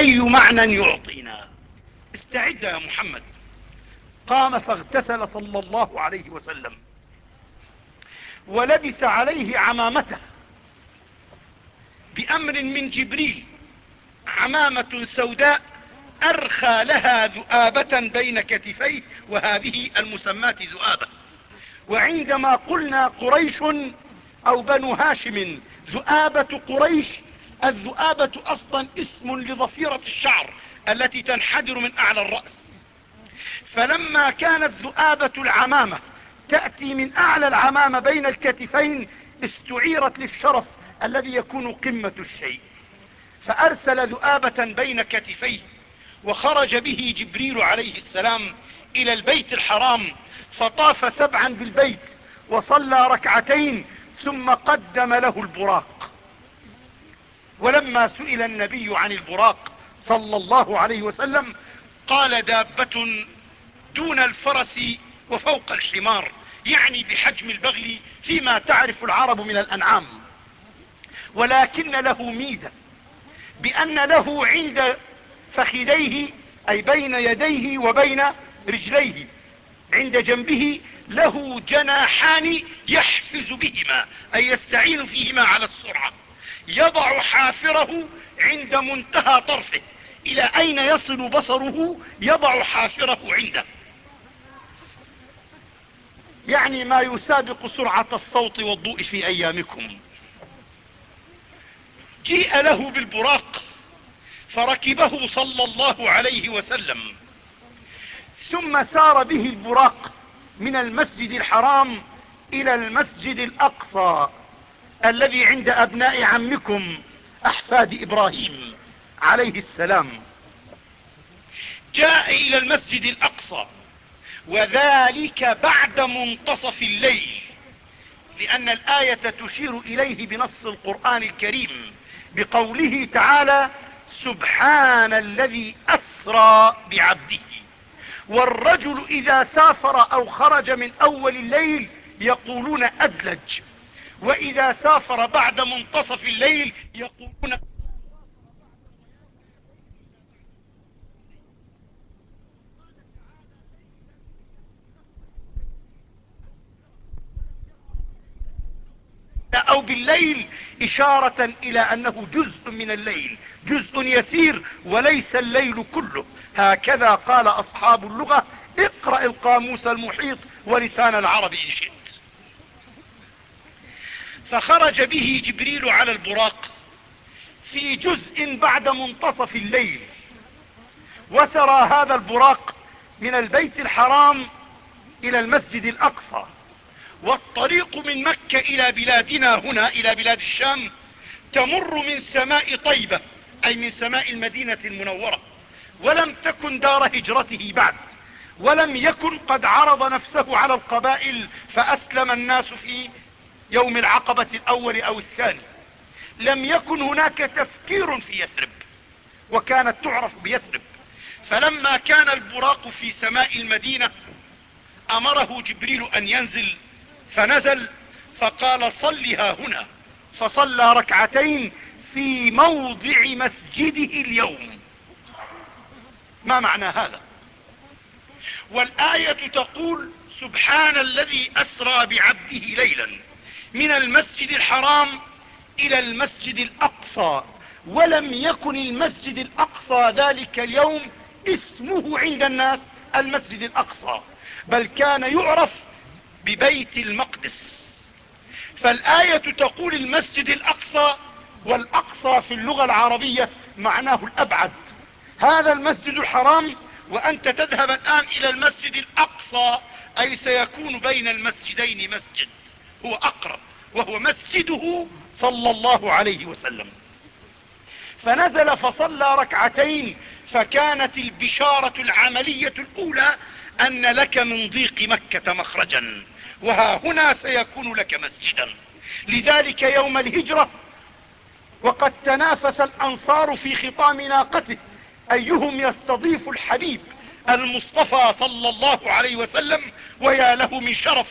أي معنى يعطينا؟ استعد يا محمد. قام فاغتسل صلى الله عليه وسلم. ولبس عليه عمامته. بأمر من جبريل. عمامة سوداء أرخى لها ذؤابة بين كتفيه وهذه المسماة ذؤابة. وعندما قلنا قريش أو بنو هاشم ذؤابة قريش الذؤابة أصلا اسم لضفيرة الشعر التي تنحدر من أعلى الرأس. فلما كانت ذؤابة العمامة تأتي من أعلى العمامة بين الكتفين استعيرت للشرف الذي يكون قمة الشيء. فأرسل ذؤابة بين كتفيه وخرج به جبريل عليه السلام إلى البيت الحرام فطاف سبعا بالبيت وصلى ركعتين ثم قدم له البراق. ولما سئل النبي عن البراق صلى الله عليه وسلم قال دابة دون الفرس وفوق الحمار يعني بحجم البغل فيما تعرف العرب من الأنعام. ولكن له ميزة بأن له عند فخذيه أي بين يديه وبين رجليه عند جنبه له جناحان يحفز بهما أي يستعين فيهما على السرعة. يضع حافره عند منتهى طرفه. إلى أين يصل بصره يضع حافره عنده؟ يعني ما يسابق سرعة الصوت والضوء في أيامكم. جيء له بالبراق فركبه صلى الله عليه وسلم ثم سار به البراق من المسجد الحرام إلى المسجد الأقصى. الذي عند أبناء عمكم أحفاد إبراهيم عليه السلام. جاء إلى المسجد الأقصى وذلك بعد منتصف الليل لأن الآية تشير إليه بنص القرآن الكريم بقوله تعالى سبحان الذي أسرى بعبده. والرجل إذا سافر أو خرج من أول الليل يقولون أدلج. وإذا سافر بعد منتصف الليل يقولون أو بالليل إشارة إلى أنه جزء من الليل جزء يسير وليس الليل كله. هكذا قال أصحاب اللغة اقرأ القاموس المحيط ولسان العرب إن شئت. فخرج به جبريل على البراق في جزء بعد منتصف الليل. وسرى هذا البراق من البيت الحرام إلى المسجد الأقصى. والطريق من مكة إلى بلادنا هنا إلى بلاد الشام تمر من سماء طيبة أي من سماء المدينة المنورة. ولم تكن دار هجرته بعد. ولم يكن قد عرض نفسه على القبائل فأسلم الناس في يوم العقبة الأول أو الثاني لم يكن هناك تفكير في يثرب وكانت تعرف بيثرب. فلما كان البراق في سماء المدينة أمره جبريل أن ينزل فنزل فقال صلها هنا فصلى ركعتين في موضع مسجده اليوم. ما معنى هذا؟ والآية تقول سبحان الذي أسرى بعبده ليلا. من المسجد الحرام إلى المسجد الأقصى ولم يكن المسجد الأقصى ذلك اليوم اسمه عند الناس المسجد الأقصى بل كان يعرف ببيت المقدس. فالآية تقول المسجد الأقصى والأقصى في اللغة العربية معناه الأبعد. هذا المسجد الحرام وأنت تذهب الآن إلى المسجد الأقصى أي سيكون بين المسجدين مسجد. هو أقرب وهو مسجده صلى الله عليه وسلم. فنزل فصلى ركعتين فكانت البشارة العملية الأولى أن لك من ضيق مكة مخرجا وها هنا سيكون لك مسجدا. لذلك يوم الهجرة وقد تنافس الأنصار في خطام ناقته أيهم يستضيف الحبيب المصطفى صلى الله عليه وسلم ويا له من شرف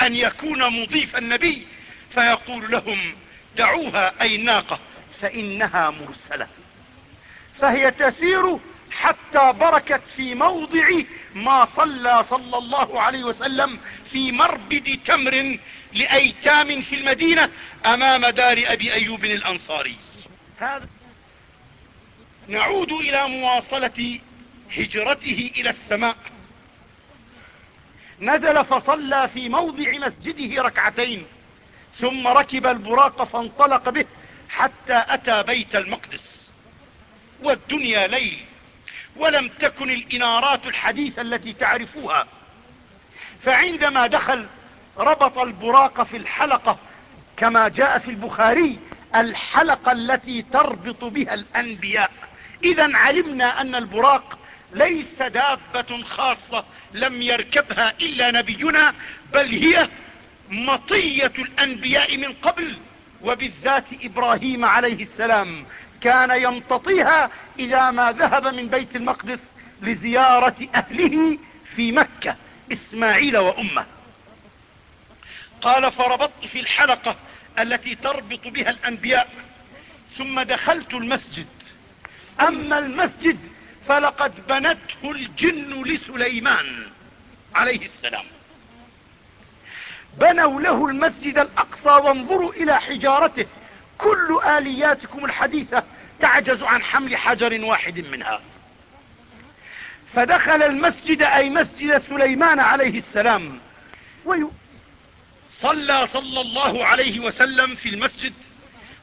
أن يكون مضيف النبي فيقول لهم دعوها أي الناقة فإنها مرسلة. فهي تسير حتى بركت في موضع ما صلى صلى الله عليه وسلم في مربد تمر لأيتام في المدينة أمام دار أبي أيوب الأنصاري. هذا نعود إلى مواصلة هجرته إلى السماء. نزل فصلى في موضع مسجده ركعتين ثم ركب البراق فانطلق به حتى أتى بيت المقدس. والدنيا ليل ولم تكن الإنارات الحديثة التي تعرفوها. فعندما دخل ربط البراق في الحلقة كما جاء في البخاري الحلقة التي تربط بها الأنبياء. إذا علمنا أن البراق ليس دابة خاصة لم يركبها إلا نبينا بل هي مطية الأنبياء من قبل. وبالذات إبراهيم عليه السلام كان يمتطيها إذا ما ذهب من بيت المقدس لزيارة أهله في مكة إسماعيل وأمه. قال فربطت في الحلقة التي تربط بها الأنبياء ثم دخلت المسجد. أما المسجد فلقد بنته الجن لسليمان عليه السلام. بنوا له المسجد الأقصى وانظروا إلى حجارته. كل آلياتكم الحديثة تعجز عن حمل حجر واحد منها. فدخل المسجد أي مسجد سليمان عليه السلام. صلى صلى الله عليه وسلم في المسجد.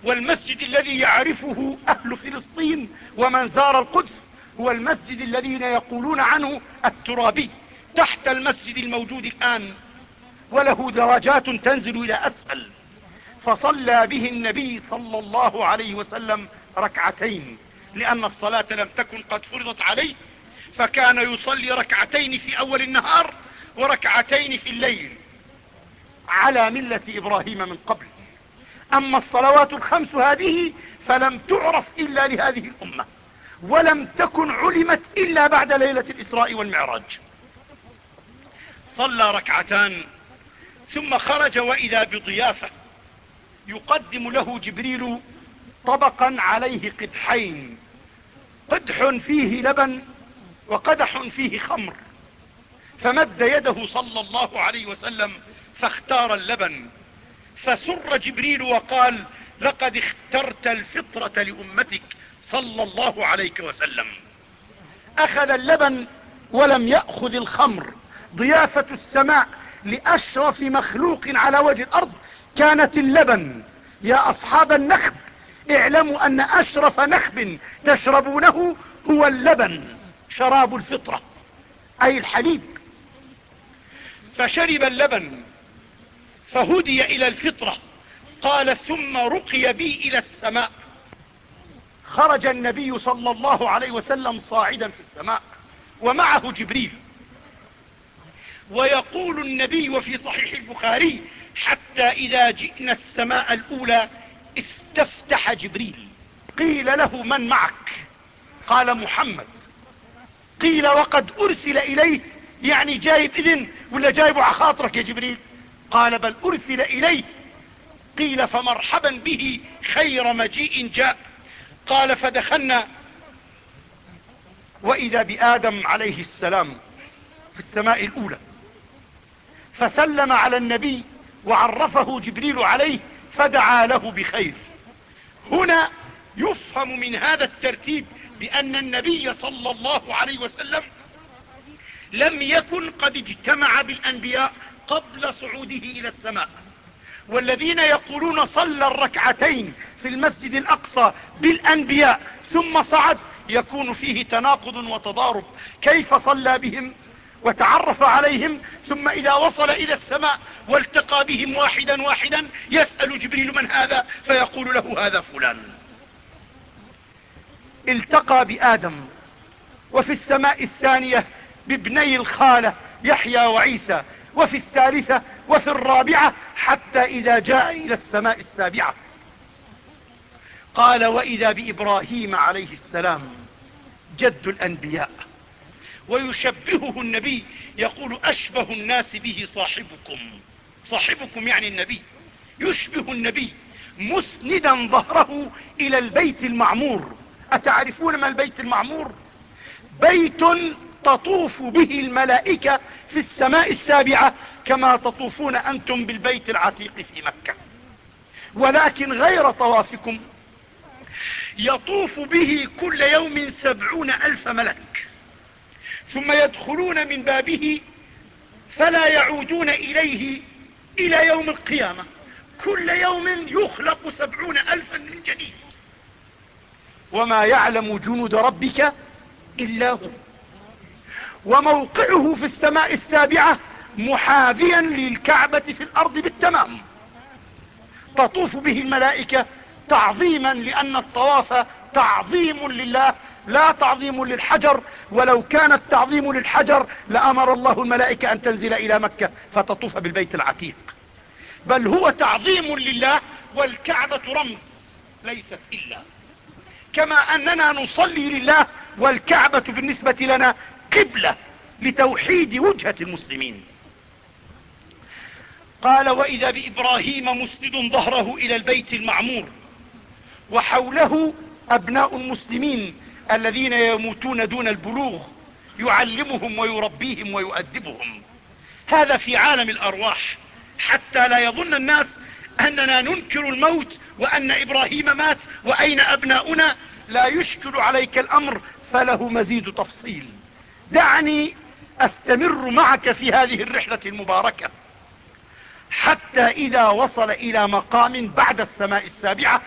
والمسجد الذي يعرفه أهل فلسطين ومن زار القدس. هو المسجد الذين يقولون عنه الترابي تحت المسجد الموجود الآن وله درجات تنزل إلى أسفل. فصلى به النبي صلى الله عليه وسلم ركعتين لأن الصلاة لم تكن قد فرضت عليه فكان يصلي ركعتين في أول النهار وركعتين في الليل على ملة إبراهيم من قبل. أما الصلوات الخمس هذه فلم تعرف إلا لهذه الأمة. ولم تكن علمت إلا بعد ليلة الإسراء والمعراج. صلى ركعتان ثم خرج وإذا بضيافة يقدم له جبريل طبقا عليه قدحين. قدح فيه لبن وقدح فيه خمر. فمد يده صلى الله عليه وسلم فاختار اللبن. فسر جبريل وقال لقد اخترت الفطرة لأمتك صلى الله عليه وسلم. أخذ اللبن ولم يأخذ الخمر. ضيافة السماء لأشرف مخلوق على وجه الأرض كانت اللبن. يا أصحاب النخب اعلموا أن أشرف نخب تشربونه هو اللبن شراب الفطرة. أي الحليب. فشرب اللبن فهدي إلى الفطرة. قال ثم رقي بي إلى السماء. خرج النبي صلى الله عليه وسلم صاعدا في السماء ومعه جبريل. ويقول النبي وفي صحيح البخاري حتى إذا جئنا السماء الأولى استفتح جبريل. قيل له من معك؟ قال محمد. قيل وقد أرسل إليه. يعني جايب إذن ولا جايب عخاطرك يا جبريل؟ قال بل أرسل إليه. قيل فمرحبا به خير مجيء جاء. قال فدخلنا. وإذا بآدم عليه السلام في السماء الأولى فسلم على النبي وعرفه جبريل عليه فدعا له بخير. هنا يفهم من هذا الترتيب بأن النبي صلى الله عليه وسلم لم يكن قد اجتمع بالأنبياء قبل صعوده إلى السماء. والذين يقولون صلى الركعتين في المسجد الأقصى بالأنبياء ثم صعد يكون فيه تناقض وتضارب. كيف صلى بهم؟ وتعرف عليهم ثم إذا وصل إلى السماء والتقى بهم واحدا واحدا يسأل جبريل من هذا؟ فيقول له هذا فلان. التقى بآدم وفي السماء الثانية بابني الخالة يحيى وعيسى. وفي الثالثة وفي الرابعة حتى إذا جاء إلى السماء السابعة. قال وإذا بإبراهيم عليه السلام جد الأنبياء. ويشبهه النبي يقول أشبه الناس به صاحبكم. صاحبكم يعني النبي. يشبه النبي مسندا ظهره إلى البيت المعمور. أتعرفون ما البيت المعمور؟ بيت تطوف به الملائكة في السماء السابعة كما تطوفون أنتم بالبيت العتيق في مكة. ولكن غير طوافكم. يطوف به كل يوم سبعون ألف ملك. ثم يدخلون من بابه فلا يعودون إليه إلى يوم القيامة. كل يوم يخلق سبعون ألفا من جديد. وما يعلم جنود ربك إلا هو. وموقعه في السماء السابعة محاذيا للكعبة في الأرض بالتمام. تطوف به الملائكة تعظيما لأن الطواف تعظيم لله لا تعظيم للحجر ولو كان التعظيم للحجر لأمر الله الملائكة أن تنزل إلى مكة فتطوف بالبيت العتيق. بل هو تعظيم لله والكعبة رمز ليست إلا. كما أننا نصلي لله والكعبة بالنسبة لنا قبلة لتوحيد وجهة المسلمين. قال وإذا بإبراهيم مسند ظهره إلى البيت المعمور وحوله أبناء المسلمين الذين يموتون دون البلوغ يعلمهم ويربيهم ويؤدبهم. هذا في عالم الأرواح حتى لا يظن الناس أننا ننكر الموت وأن إبراهيم مات وأين أبناؤنا. لا يشكل عليك الأمر فله مزيد تفصيل. دعني أستمر معك في هذه الرحلة المباركة. حتى إذا وصل إلى مقام بعد السماء السابعة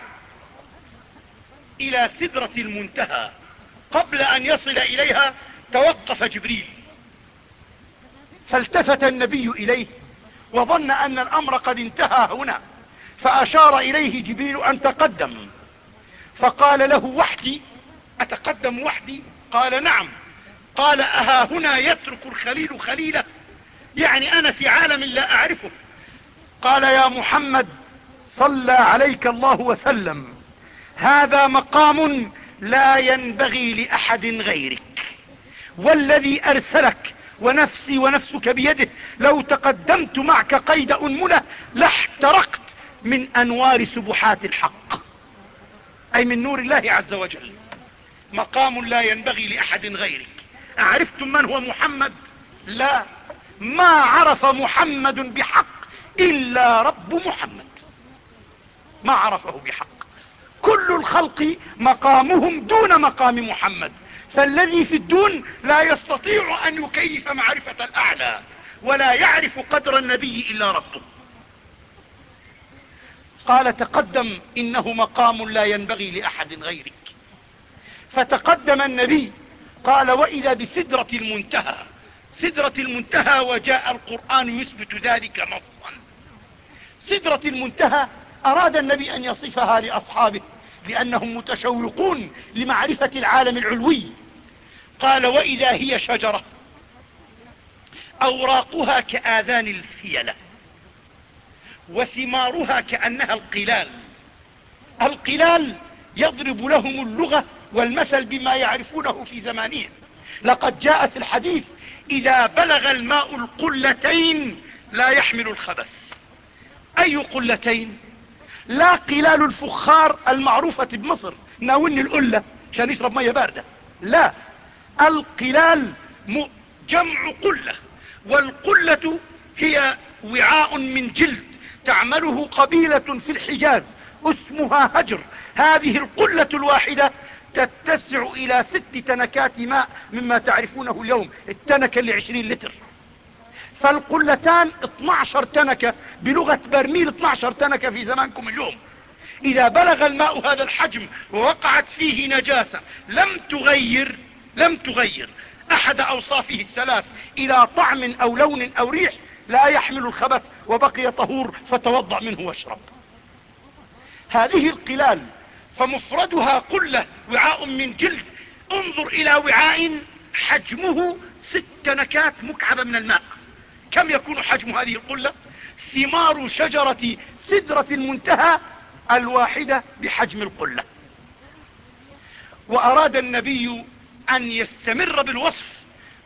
إلى سدرة المنتهى. قبل أن يصل إليها توقف جبريل. فالتفت النبي إليه وظن أن الأمر قد انتهى هنا فأشار إليه جبريل أن تقدم. فقال له وحدي أتقدم وحدي؟ قال نعم. قال أها هنا يترك الخليل خليله يعني أنا في عالم لا أعرفه. قال يا محمد صلى عليك الله وسلم. هذا مقام لا ينبغي لأحد غيرك. والذي أرسلك ونفسي ونفسك بيده لو تقدمت معك قيد أنملة لاحترقت من أنوار سبحات الحق. أي من نور الله عز وجل. مقام لا ينبغي لأحد غيرك. أعرفتم من هو محمد؟ لا. ما عرف محمد بحق إلا رب محمد. ما عرفه بحق. كل الخلق مقامهم دون مقام محمد. فالذي في الدون لا يستطيع أن يكيف معرفة الأعلى ولا يعرف قدر النبي إلا ربه. قال تقدم إنه مقام لا ينبغي لأحد غيرك. فتقدم النبي قال وإذا بسدرة المنتهى سدرة المنتهى وجاء القرآن يثبت ذلك نصا. سدرة المنتهى أراد النبي أن يصفها لأصحابه لأنهم متشوقون لمعرفة العالم العلوي. قال وإذا هي شجرة أوراقها كآذان الفيلة وثمارها كأنها القلال. القلال يضرب لهم اللغة والمثل بما يعرفونه في زمانهم. لقد جاء في الحديث إذا بلغ الماء القلتين لا يحمل الخبث. أي قلتين؟ لا قلال الفخار المعروفة بمصر. ناولني القلة عشان يشرب مية باردة. لا. القلال جمع قلة. والقلة هي وعاء من جلد تعمله قبيلة في الحجاز اسمها هجر. هذه القلة الواحدة تتسع إلى ست تنكات ماء مما تعرفونه اليوم التنكة لعشرين لتر. فالقلتان 12 تنكة بلغة برميل 12 تنكة في زمانكم اليوم. إذا بلغ الماء هذا الحجم ووقعت فيه نجاسة لم تغير لم تغير أحد أوصافه الثلاث إلى طعم أو لون أو ريح لا يحمل الخبث وبقي طهور فتوضأ منه واشرب. هذه القلال فمفردها قلة وعاء من جلد. انظر إلى وعاء حجمه ست نكات مكعبة من الماء. كم يكون حجم هذه القلة؟ ثمار شجرة سدرة المنتهى الواحدة بحجم القلة. وأراد النبي أن يستمر بالوصف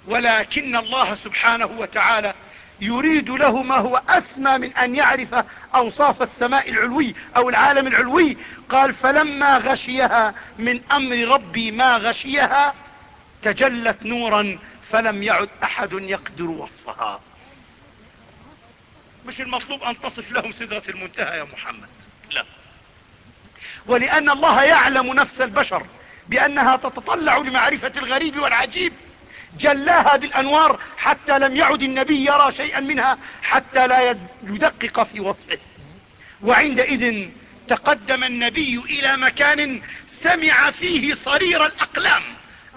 ولكن الله سبحانه وتعالى يريد له ما هو أسمى من أن يعرف أوصاف السماء العلوي أو العالم العلوي. قال فلما غشيها من أمر ربي ما غشيها تجلت نورا فلم يعد أحد يقدر وصفها. مش المطلوب أن تصف لهم سدرة المنتهى يا محمد؟ لا. ولأن الله يعلم نفس البشر بأنها تتطلع لمعرفة الغريب والعجيب. جلاها بالأنوار حتى لم يعد النبي يرى شيئا منها حتى لا يدقق في وصفه. وعندئذ تقدم النبي إلى مكان سمع فيه صرير الأقلام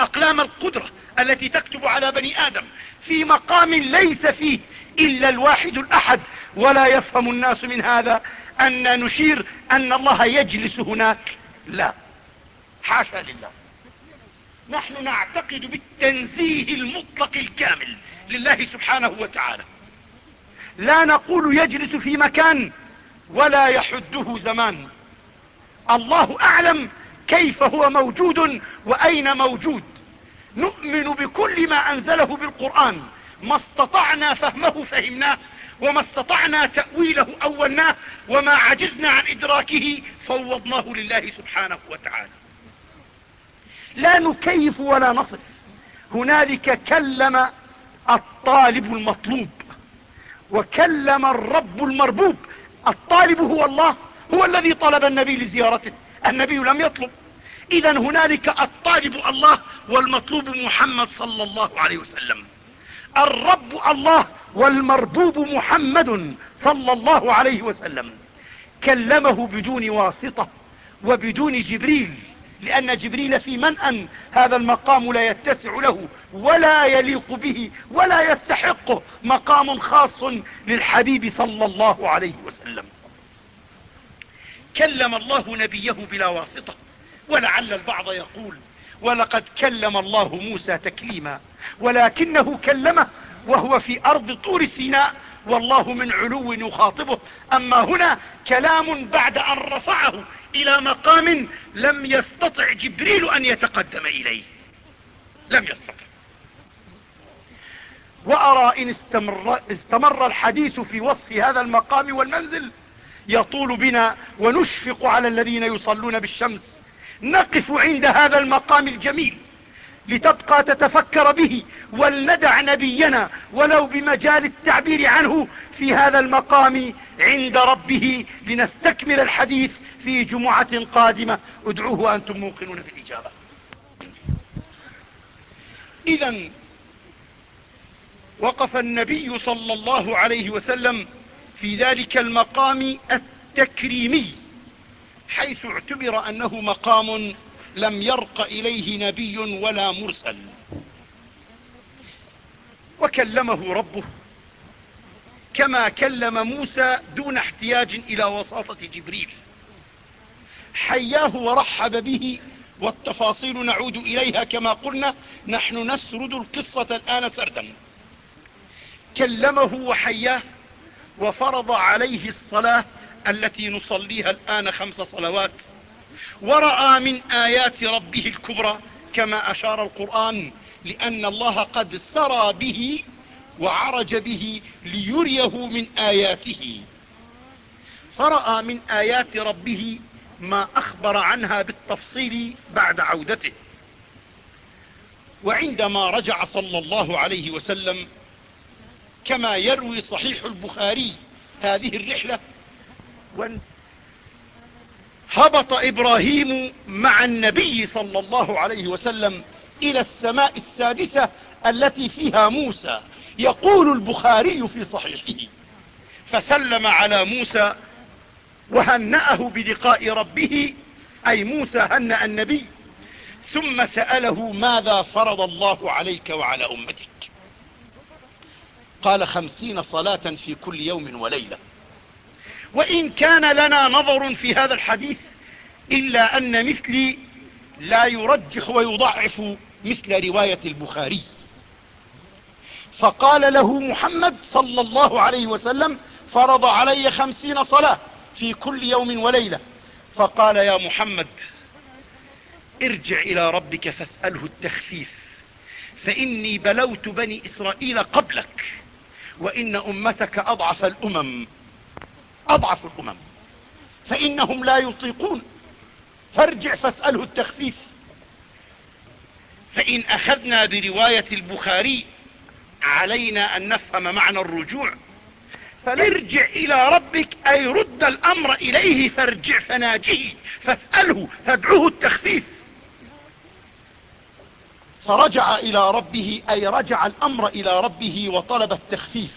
أقلام القدرة التي تكتب على بني آدم في مقام ليس فيه إلا الواحد الأحد. ولا يفهم الناس من هذا أن نشير أن الله يجلس هناك. لا. حاشا لله. نحن نعتقد بالتنزيه المطلق الكامل لله سبحانه وتعالى. لا نقول يجلس في مكان ولا يحده زمان. الله أعلم كيف هو موجود وأين موجود. نؤمن بكل ما أنزله بالقرآن. ما استطعنا فهمه فهمناه وما استطعنا تأويله أولناه وما عجزنا عن إدراكه فوضناه لله سبحانه وتعالى. لا نكيف ولا نصف. هنالك كلم الطالب المطلوب وكلم الرب المربوب. الطالب هو الله هو الذي طلب النبي لزيارته. النبي لم يطلب. اذا هنالك الطالب الله والمطلوب محمد صلى الله عليه وسلم. الرب الله والمربوب محمد صلى الله عليه وسلم. كلمه بدون واسطة وبدون جبريل. لأن جبريل في منأ هذا المقام لا يتسع له ولا يليق به ولا يستحقه مقام خاص للحبيب صلى الله عليه وسلم. كلم الله نبيه بلا واسطة ولعل البعض يقول ولقد كلم الله موسى تكليما ولكنه كلمه وهو في أرض طور سيناء والله من علو يخاطبه. أما هنا كلام بعد أن رفعه إلى مقام لم يستطع جبريل أن يتقدم إليه. لم يستطع. وأرى إن استمر, استمر الحديث في وصف هذا المقام والمنزل يطول بنا ونشفق على الذين يصلون بالشمس. نقف عند هذا المقام الجميل لتبقى تتفكر به ولندع نبينا ولو بمجال التعبير عنه في هذا المقام عند ربه. لنستكمل الحديث في جمعة قادمة ادعوه وأنتم موقنون بالإجابة إذا وقف النبي صلى الله عليه وسلم في ذلك المقام التكريمي حيث اعتبر أنه مقام لم يرق إليه نبي ولا مرسل. وكلمه ربه كما كلم موسى دون احتياج إلى وساطة جبريل. حياه ورحب به والتفاصيل نعود إليها كما قلنا نحن نسرد القصة الآن سردا. كلمه وحياه وفرض عليه الصلاة التي نصليها الآن خمس صلوات ورأى من آيات ربه الكبرى كما أشار القرآن لأن الله قد سرى به وعرج به ليريه من آياته. فرأى من آيات ربه ما أخبر عنها بالتفصيل بعد عودته. وعندما رجع صلى الله عليه وسلم كما يروي صحيح البخاري هذه الرحلة هبط إبراهيم مع النبي صلى الله عليه وسلم إلى السماء السادسة التي فيها موسى يقول البخاري في صحيحه فسلم على موسى وهنأه بلقاء ربه أي موسى هنأ النبي ثم سأله ماذا فرض الله عليك وعلى أمتك. قال خمسين صلاة في كل يوم وليلة. وإن كان لنا نظر في هذا الحديث إلا أن مثلي لا يرجح ويضعف مثل رواية البخاري. فقال له محمد صلى الله عليه وسلم فرض علي خمسين صلاة. في كل يوم وليلة. فقال يا محمد ارجع إلى ربك فاسأله التخفيف فإني بلوت بني إسرائيل قبلك وإن أمتك أضعف الأمم أضعف الأمم فإنهم لا يطيقون. فارجع فاسأله التخفيف فإن أخذنا برواية البخاري علينا أن نفهم معنى الرجوع. فارجع إلى ربك أي رد الأمر إليه فارجع فناجيه فاسأله فادعوه التخفيف. فرجع إلى ربه أي رجع الأمر إلى ربه وطلب التخفيف.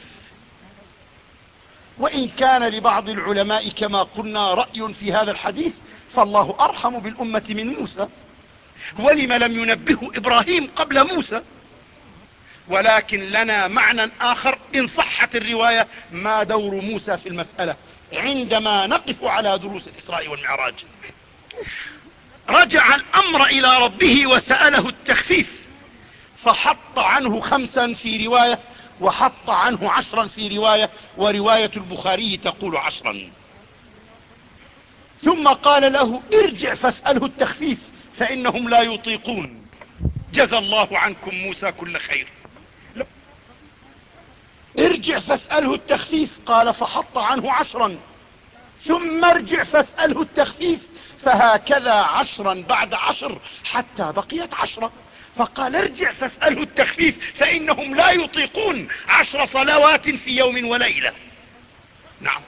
وإن كان لبعض العلماء كما قلنا رأي في هذا الحديث فالله أرحم بالأمة من موسى. ولم لم ينبه إبراهيم قبل موسى؟ ولكن لنا معنى آخر إن صحت الرواية ما دور موسى في المسألة عندما نقف على دروس الإسراء والمعراج. رجع الأمر إلى ربه وسأله التخفيف فحط عنه خمسا في رواية وحط عنه عشرا في رواية ورواية البخاري تقول عشرا. ثم قال له ارجع فاسأله التخفيف فإنهم لا يطيقون. جزى الله عنكم موسى كل خير. ارجع فاسأله التخفيف قال فحط عنه عشرا. ثم ارجع فاسأله التخفيف فهكذا عشرا بعد عشر حتى بقيت عشرة. فقال ارجع فاسأله التخفيف فإنهم لا يطيقون عشر صلوات في يوم وليلة. نعم.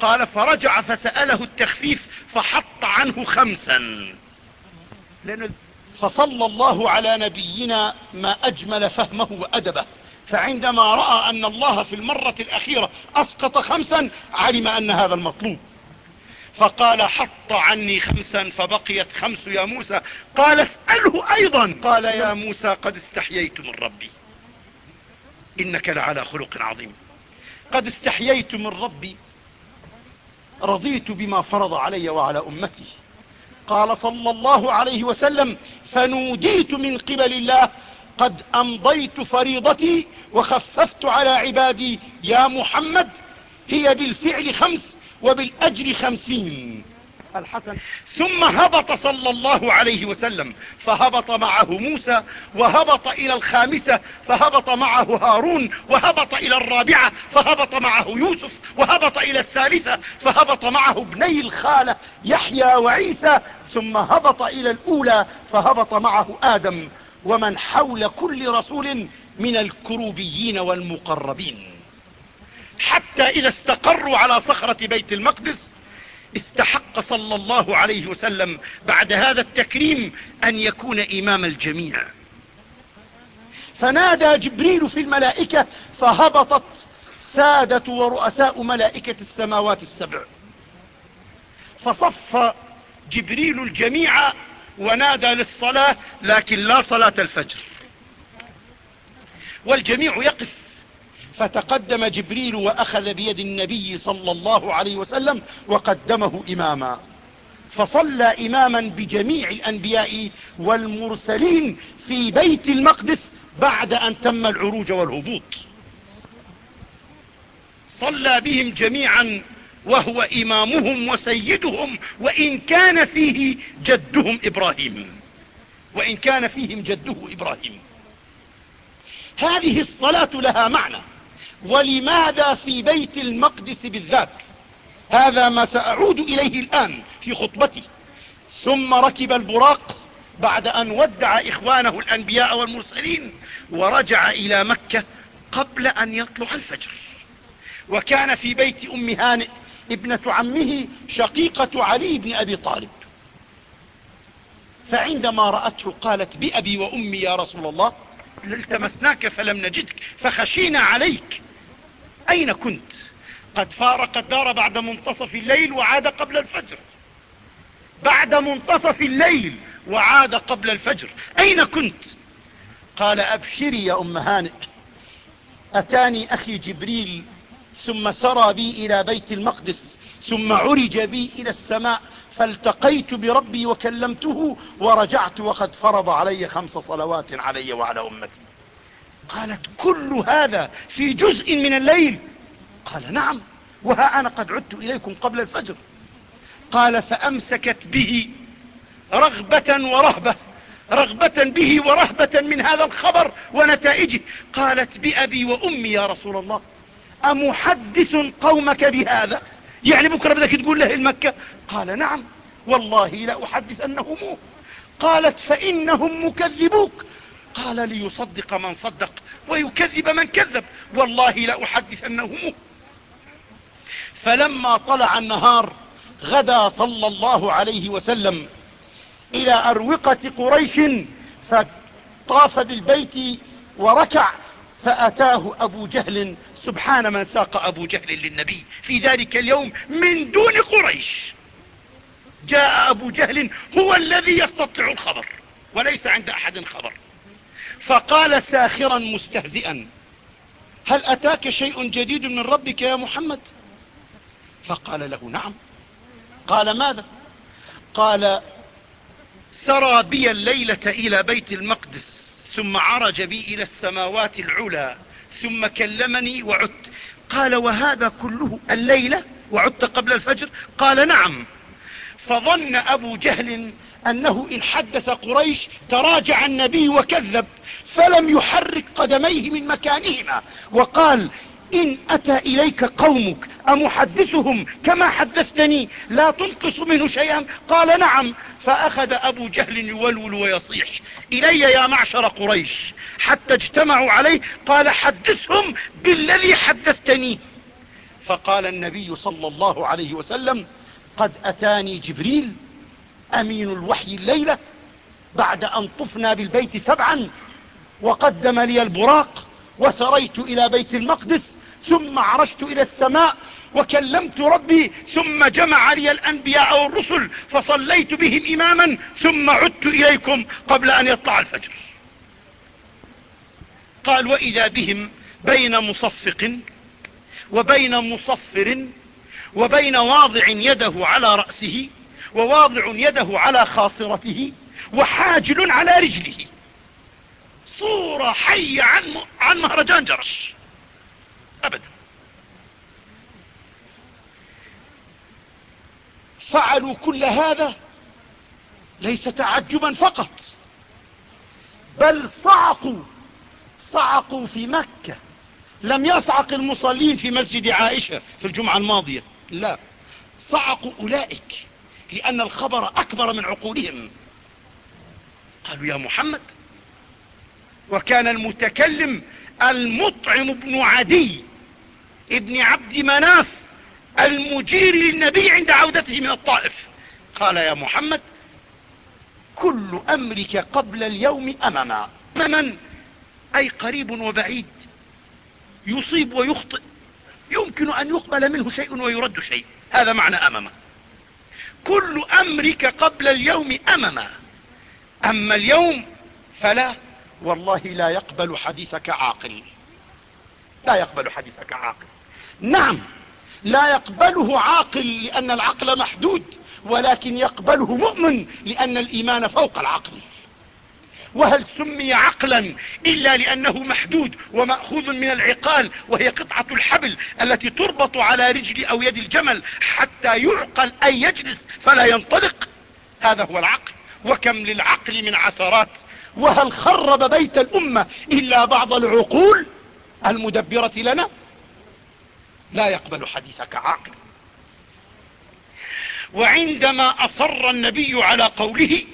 قال فرجع فسأله التخفيف فحط عنه خمسا. فصلى الله على نبينا ما أجمل فهمه وأدبه. فعندما رأى أن الله في المرة الأخيرة أسقط خمسا علم أن هذا المطلوب. فقال حط عني خمسا. فبقيت خمس يا موسى. قال اسأله أيضا. قال يا موسى قد استحييت من ربي. إنك لعلى خلق عظيم. قد استحييت من ربي. رضيت بما فرض علي وعلى أمتي. قال صلى الله عليه وسلم فنوديت من قبل الله قد أمضيت فريضتي وخففت على عبادي. يا محمد هي بالفعل خمس وبالأجر خمسين. الحسن. ثم هبط صلى الله عليه وسلم فهبط معه موسى وهبط إلى الخامسة فهبط معه هارون وهبط إلى الرابعة فهبط معه يوسف وهبط إلى الثالثة فهبط معه ابني الخالة يحيى وعيسى ثم هبط إلى الأولى فهبط معه آدم. ومن حول كل رسول من الكروبيين والمقربين. حتى إذا استقروا على صخرة بيت المقدس استحق صلى الله عليه وسلم بعد هذا التكريم أن يكون إمام الجميع. فنادى جبريل في الملائكة فهبطت سادة ورؤساء ملائكة السماوات السبع. فصف جبريل الجميع ونادى للصلاة لكن لا صلاة الفجر. والجميع يقف. فتقدم جبريل وأخذ بيد النبي صلى الله عليه وسلم وقدمه إماما. فصلى إماما بجميع الأنبياء والمرسلين في بيت المقدس بعد أن تم العروج والهبوط صلى بهم جميعا وهو إمامهم وسيدهم وإن كان فيه جدهم إبراهيم. وإن كان فيهم جده إبراهيم. هذه الصلاة لها معنى. ولماذا في بيت المقدس بالذات؟ هذا ما سأعود إليه الآن في خطبتي. ثم ركب البراق بعد أن ودع إخوانه الأنبياء والمرسلين ورجع إلى مكة قبل أن يطلع الفجر. وكان في بيت أم هانئ ابنة عمه شقيقة علي بن أبي طالب. فعندما رأته قالت بأبي وأمي يا رسول الله التمسناك فلم نجدك فخشينا عليك. أين كنت؟ قد فارق الدار بعد منتصف الليل وعاد قبل الفجر. بعد منتصف الليل وعاد قبل الفجر. أين كنت؟ قال أبشري يا أم هانئ أتاني أخي جبريل ثم سرى بي إلى بيت المقدس ثم عرج بي إلى السماء فالتقيت بربي وكلمته ورجعت وقد فرض علي خمس صلوات علي وعلى أمتي. قالت كل هذا في جزء من الليل؟ قال نعم وها أنا قد عدت إليكم قبل الفجر. قال فأمسكت به رغبة ورهبة رغبة به ورهبة من هذا الخبر ونتائجه. قالت بأبي وأمي يا رسول الله. أمحدث قومك بهذا؟ يعني بكرة بدك تقول له المكة؟ قال نعم والله لا أحدث أنه قالت فإنهم مكذبوك. قال ليصدق من صدق ويكذب من كذب والله لا أحدث أنه فلما طلع النهار غدا صلى الله عليه وسلم إلى أروقة قريش فطاف بالبيت وركع فأتاه أبو جهل سبحان من ساق أبو جهل للنبي. في ذلك اليوم من دون قريش. جاء أبو جهل هو الذي يستطيع الخبر وليس عند أحد خبر. فقال ساخرا مستهزئا هل أتاك شيء جديد من ربك يا محمد؟ فقال له نعم. قال ماذا؟ قال سرى بي الليلة إلى بيت المقدس ثم عرج بي إلى السماوات العلى ثم كلمني وعدت. قال وهذا كله الليلة وعدت قبل الفجر؟ قال نعم. فظن أبو جهل أنه إن حدث قريش تراجع النبي وكذب فلم يحرك قدميه من مكانهما. وقال إن أتى إليك قومك أمحدثهم كما حدثتني لا تنقص منه شيئا. قال نعم. فأخذ أبو جهل يولول ويصيح إلي يا معشر قريش حتى اجتمعوا عليه. قال حدثهم بالذي حدثتني. فقال النبي صلى الله عليه وسلم قد أتاني جبريل أمين الوحي الليلة بعد أن طفنا بالبيت سبعا وقدم لي البراق وسريت إلى بيت المقدس ثم عرجت إلى السماء وكلمت ربي ثم جمع لي الأنبياء والرسل فصليت بهم إماما ثم عدت إليكم قبل أن يطلع الفجر. قال وإذا بهم بين مصفق وبين مصفر وبين واضع يده على رأسه وواضع يده على خاصرته وحاجل على رجله. صورة حية عن, عن مهرجان جرش. أبدا. فعلوا كل هذا ليس تعجبا فقط بل صعقوا صعقوا في مكة. لم يصعق المصلين في مسجد عائشة في الجمعة الماضية لا. صعقوا أولئك لأن الخبر أكبر من عقولهم. قالوا يا محمد وكان المتكلم المطعم بن عدي ابن عبد مناف المجير للنبي عند عودته من الطائف. قال يا محمد كل أمرك قبل اليوم أمما. أمما أي قريب وبعيد يصيب ويخطئ. يمكن أن يقبل منه شيء ويرد شيء. هذا معنى أمما. كل أمرك قبل اليوم أمما. أما اليوم فلا والله لا يقبل حديثك عاقل. لا يقبل حديثك عاقل. نعم لا يقبله عاقل لأن العقل محدود ولكن يقبله مؤمن لأن الإيمان فوق العقل. وهل سمي عقلا إلا لأنه محدود ومأخوذ من العقال وهي قطعة الحبل التي تربط على رجل أو يد الجمل حتى يعقل أن يجلس فلا ينطلق؟ هذا هو العقل. وكم للعقل من عثرات وهل خرب بيت الأمة إلا بعض العقول المدبرة لنا؟ لا يقبل حديثك عاقل. وعندما أصر النبي على قوله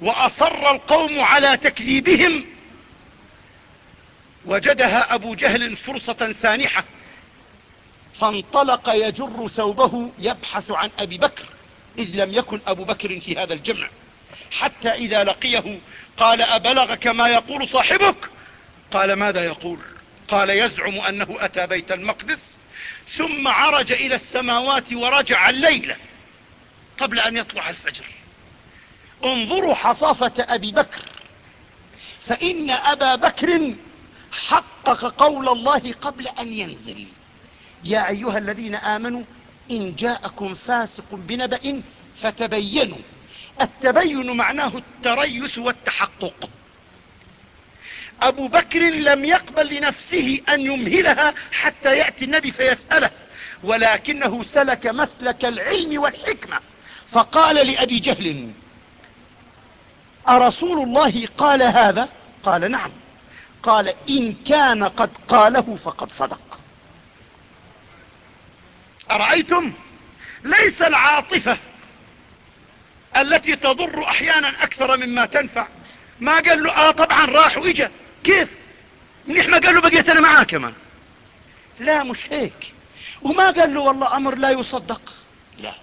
وأصر القوم على تكذيبهم وجدها أبو جهل فرصة سانحة فانطلق يجر ثوبه يبحث عن أبي بكر إذ لم يكن أبو بكر في هذا الجمع. حتى إذا لقيه قال أبلغك ما يقول صاحبك؟ قال ماذا يقول؟ قال يزعم أنه أتى بيت المقدس ثم عرج إلى السماوات ورجع الليلة قبل أن يطلع الفجر. انظروا حصافة أبي بكر فإن أبا بكر حقق قول الله قبل أن ينزل. يا أيها الذين آمنوا إن جاءكم فاسق بنبأ فتبينوا. التبين معناه التريث والتحقق. أبو بكر لم يقبل لنفسه أن يمهلها حتى يأتي النبي فيسأله ولكنه سلك مسلك العلم والحكمة. فقال لأبي جهل أرسول الله قال هذا؟ قال نعم. قال إن كان قد قاله فقد صدق. أرأيتم؟ ليس العاطفة التي تضر أحيانا أكثر مما تنفع. ما قال له آه طبعا راح وإجا. كيف؟ منيح ما قال له بقيت أنا معاه كمان لا مش هيك. وما قال له والله أمر لا يصدق. لا.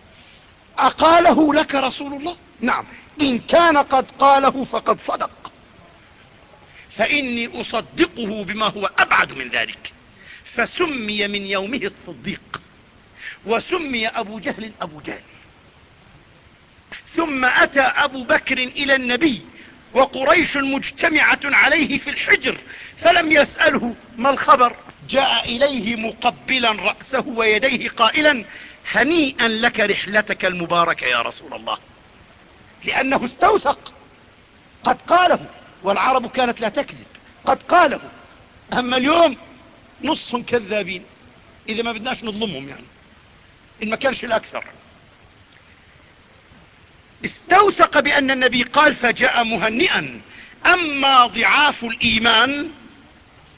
أقاله لك رسول الله؟ نعم. إن كان قد قاله فقد صدق. فإني أصدقه بما هو أبعد من ذلك. فسمي من يومه الصديق. وسمي أبو جهل أبو جهل. ثم أتى أبو بكر إلى النبي وقريش مجتمعة عليه في الحجر فلم يسأله ما الخبر. جاء إليه مقبلا رأسه ويديه قائلا هنيئا لك رحلتك المباركة يا رسول الله. لأنه استوثق. قد قاله والعرب كانت لا تكذب. قد قاله أما اليوم نص كذابين. إذا ما بدناش نظلمهم يعني. إن ما كانش الأكثر. استوثق بأن النبي قال فجاء مهنئا. أما ضعاف الإيمان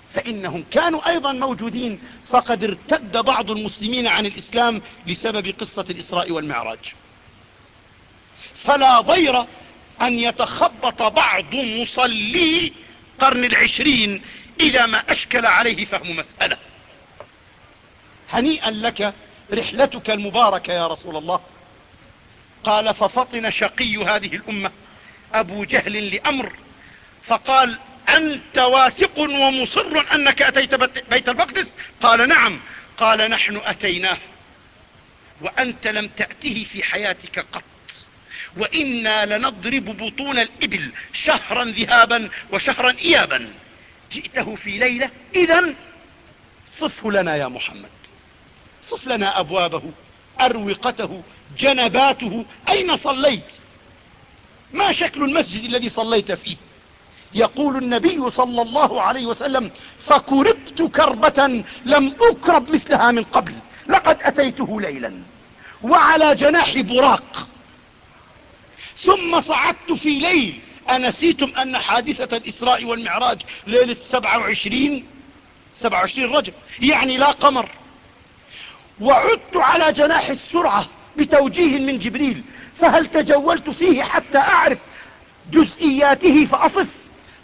فإنهم كانوا أيضا موجودين. فقد ارتد بعض المسلمين عن الإسلام بسبب قصة الإسراء والمعراج. فلا ضير أن يتخبط بعض مصلي قرن العشرين إذا ما أشكل عليه فهم مسألة. هنيئا لك رحلتك المباركة يا رسول الله. قال ففطن شقي هذه الأمة أبو جهل لأمر فقال أنت واثق ومصر أنك أتيت بيت المقدس؟ قال نعم. قال نحن أتيناه. وأنت لم تأته في حياتك قط. وإنا لنضرب بطون الإبل شهرا ذهابا وشهرا إيابا. جئته في ليلة إذا صفه لنا يا محمد. صف لنا أبوابه. أروقته جنباته أين صليت؟ ما شكل المسجد الذي صليت فيه؟ يقول النبي صلى الله عليه وسلم فكربت كربة لم أكرب مثلها من قبل لقد أتيته ليلا وعلى جناح براق ثم صعدت في ليل أنسيتم أن حادثة الإسراء والمعراج ليلة سبعة وعشرين سبعة وعشرين رجب يعني لا قمر. وعدت على جناح السرعة بتوجيه من جبريل فهل تجولت فيه حتى أعرف جزئياته فأصف؟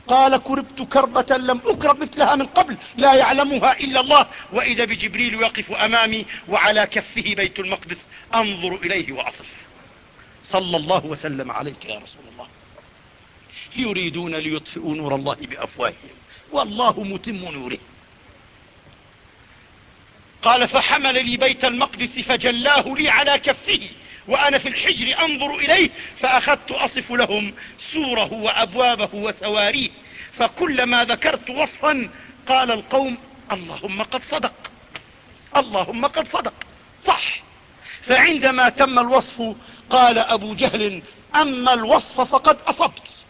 قال كربت كربة لم أكرب مثلها من قبل لا يعلمها إلا الله وإذا بجبريل يقف أمامي وعلى كفه بيت المقدس أنظر إليه وأصف. صلى الله وسلم عليك يا رسول الله. يريدون ليطفئوا نور الله بأفواههم والله متم نوره. قال فحمل لي بيت المقدس فجلاه لي على كفه وأنا في الحجر أنظر إليه فأخذت أصف لهم سوره وأبوابه وسواريه. فكلما ذكرت وصفا قال القوم اللهم قد صدق اللهم قد صدق. صح. فعندما تم الوصف قال أبو جهل أما الوصف فقد أصبت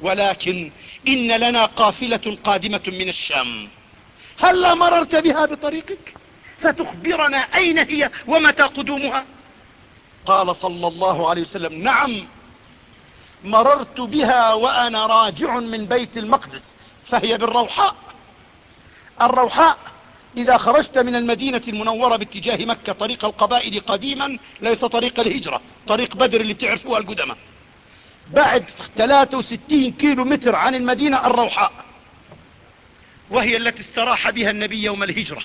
ولكن إن لنا قافلة قادمة من الشام. هلا مررت بها بطريقك؟ فتخبرنا أين هي ومتى قدومها؟ قال صلى الله عليه وسلم نعم مررت بها وأنا راجع من بيت المقدس فهي بالروحاء. الروحاء إذا خرجت من المدينة المنورة باتجاه مكة طريق القبائل قديما ليس طريق الهجرة طريق بدر اللي تعرفوها القدماء. بعد 63 كيلو متر عن المدينة الروحاء. وهي التي استراح بها النبي يوم الهجرة.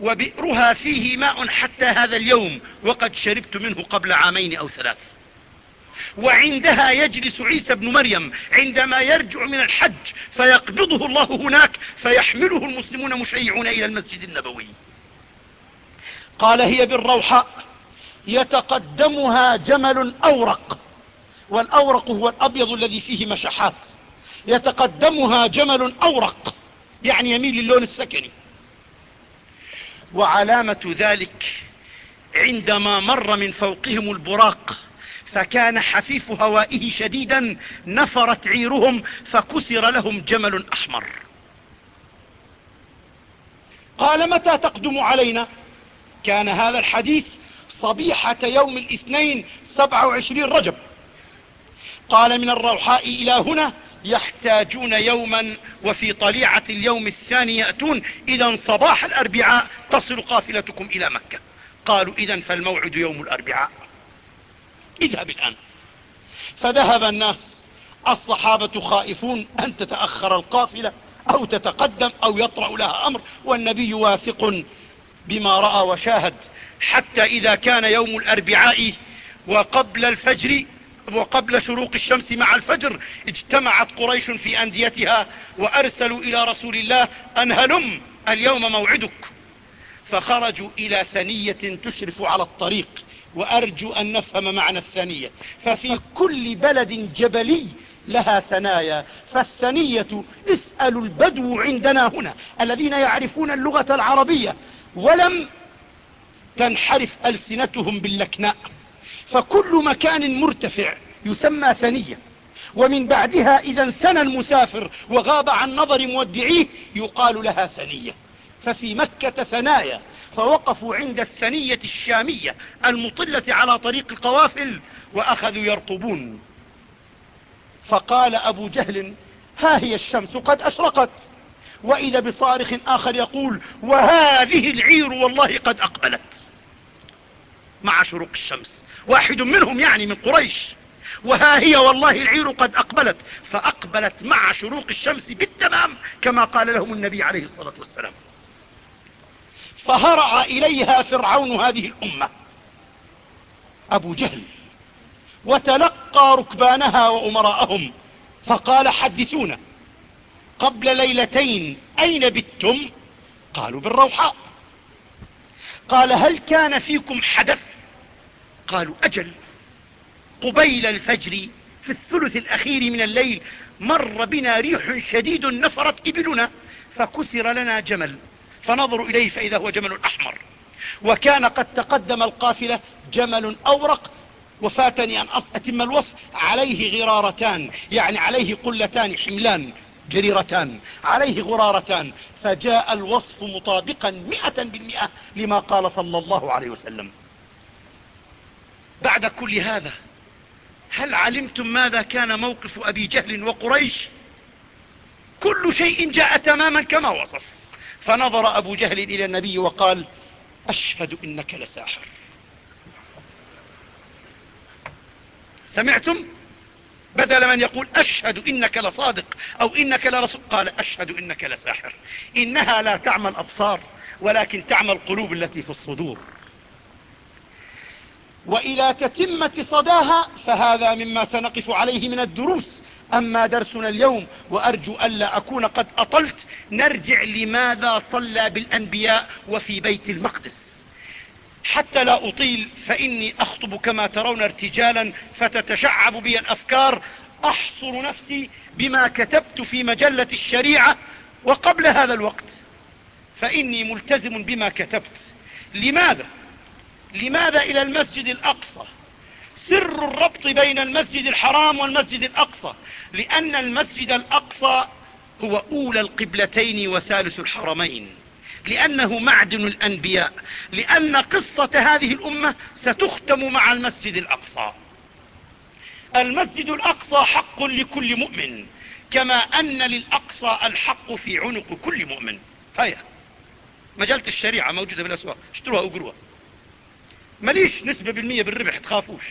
وبئرها فيه ماء حتى هذا اليوم وقد شربت منه قبل عامين أو ثلاث. وعندها يجلس عيسى بن مريم عندما يرجع من الحج فيقبضه الله هناك فيحمله المسلمون مشيعون إلى المسجد النبوي. قال هي بالروحاء يتقدمها جمل أورق والأورق هو الأبيض الذي فيه مشحات. يتقدمها جمل أورق. يعني يميل للون السكني. وعلامة ذلك عندما مر من فوقهم البراق فكان حفيف هوائه شديدا نفرت عيرهم فكسر لهم جمل أحمر. قال متى تقدم علينا؟ كان هذا الحديث صبيحة يوم الاثنين سبعة وعشرين رجب. قال من الروحاء إلى هنا يحتاجون يوما وفي طليعة اليوم الثاني يأتون. إذا صباح الأربعاء تصل قافلتكم إلى مكة. قالوا إذا فالموعد يوم الأربعاء. اذهب الآن. فذهب الناس. الصحابة خائفون أن تتأخر القافلة أو تتقدم أو يطرأ لها أمر والنبي واثق بما رأى وشاهد. حتى إذا كان يوم الأربعاء وقبل الفجر وقبل شروق الشمس مع الفجر اجتمعت قريش في أنديتها وأرسلوا إلى رسول الله أن هلم اليوم موعدك. فخرجوا إلى ثنية تشرف على الطريق وأرجو أن نفهم معنى الثنية. ففي كل بلد جبلي لها ثنايا فالثنية اسألوا البدو عندنا هنا الذين يعرفون اللغة العربية ولم تنحرف ألسنتهم باللكناء. فكل مكان مرتفع يسمى ثنية ومن بعدها إذا ثنى المسافر وغاب عن نظر مودعيه يقال لها ثنية. ففي مكة ثنايا فوقفوا عند الثنية الشامية المطلة على طريق القوافل وأخذوا يرطبون فقال أبو جهل ها هي الشمس قد أشرقت. وإذا بصارخ آخر يقول وهذه العير والله قد أقبلت. مع شروق الشمس. واحد منهم يعني من قريش. وها هي والله العير قد أقبلت. فأقبلت مع شروق الشمس بالتمام كما قال لهم النبي عليه الصلاة والسلام. فهرع إليها فرعون هذه الأمة. أبو جهل. وتلقى ركبانها وأمراءهم. فقال حدثونا. قبل ليلتين أين بتم؟ قالوا بالروحاء. قال هل كان فيكم حدث؟ قالوا أجل. قبيل الفجر في الثلث الأخير من الليل مر بنا ريح شديد نفرت إبلنا فكسر لنا جمل. فنظروا إليه فإذا هو جمل أحمر. وكان قد تقدم القافلة جمل أورق وفاتني أن أتم الوصف عليه غرارتان يعني عليه قلتان حملان جريرتان عليه غرارتان. فجاء الوصف مطابقا مئة بالمئة لما قال صلى الله عليه وسلم. بعد كل هذا هل علمتم ماذا كان موقف أبي جهل وقريش؟ كل شيء جاء تماما كما وصف. فنظر أبو جهل إلى النبي وقال أشهد إنك لساحر. سمعتم؟ بدل من يقول أشهد إنك لصادق أو إنك لرسول قال أشهد إنك لساحر. إنها لا تعمى الأبصار ولكن تعمى القلوب التي في الصدور. وإلى تتمة صداها فهذا مما سنقف عليه من الدروس. أما درسنا اليوم وأرجو ألا أكون قد أطلت نرجع لماذا صلى بالأنبياء وفي بيت المقدس. حتى لا أطيل فإني أخطب كما ترون ارتجالا فتتشعب بي الأفكار. أحصر نفسي بما كتبت في مجلة الشريعة وقبل هذا الوقت. فإني ملتزم بما كتبت. لماذا؟ لماذا إلى المسجد الأقصى؟ سر الربط بين المسجد الحرام والمسجد الأقصى. لأن المسجد الأقصى هو أولى القبلتين وثالث الحرمين. لأنه معدن الأنبياء. لأن قصة هذه الأمة ستختم مع المسجد الأقصى. المسجد الأقصى حق لكل مؤمن. كما أن للأقصى الحق في عنق كل مؤمن. هيا. مجلة الشريعة موجودة بالأسواق. اشتروها وقروها. ماليش نسبة بالمية بالربح تخافوش.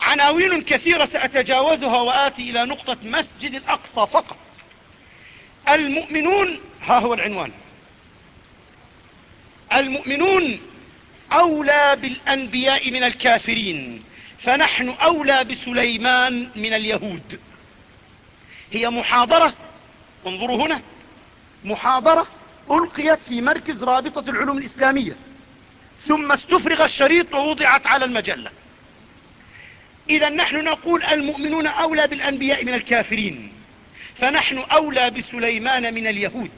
عناوين كثيرة سأتجاوزها وآتي إلى نقطة مسجد الأقصى فقط. المؤمنون ها هو العنوان. المؤمنون أولى بالأنبياء من الكافرين فنحن أولى بسليمان من اليهود. هي محاضرة انظروا هنا محاضرة ألقيت في مركز رابطة العلوم الإسلامية ثم استفرغ الشريط ووضعت على المجلة. إذا نحن نقول المؤمنون أولى بالأنبياء من الكافرين فنحن أولى بسليمان من اليهود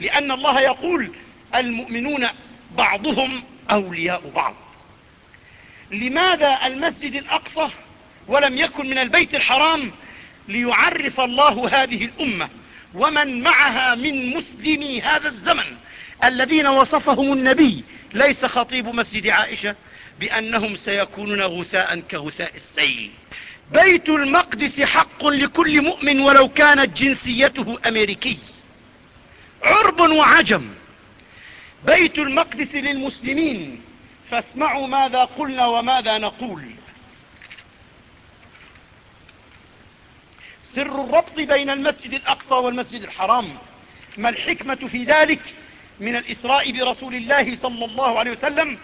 لأن الله يقول المؤمنون بعضهم أولياء بعض. لماذا المسجد الأقصى ولم يكن من البيت الحرام ليعرف الله هذه الأمة؟ ومن معها من مسلمي هذا الزمن الذين وصفهم النبي ليس خطيب مسجد عائشة بأنهم سيكونون غثاء كغثاء السيل. بيت المقدس حق لكل مؤمن ولو كانت جنسيته أمريكي. عرب وعجم. بيت المقدس للمسلمين. فاسمعوا ماذا قلنا وماذا نقول. سر الربط بين المسجد الأقصى والمسجد الحرام. ما الحكمة في ذلك من الإسراء برسول الله صلى الله عليه وسلم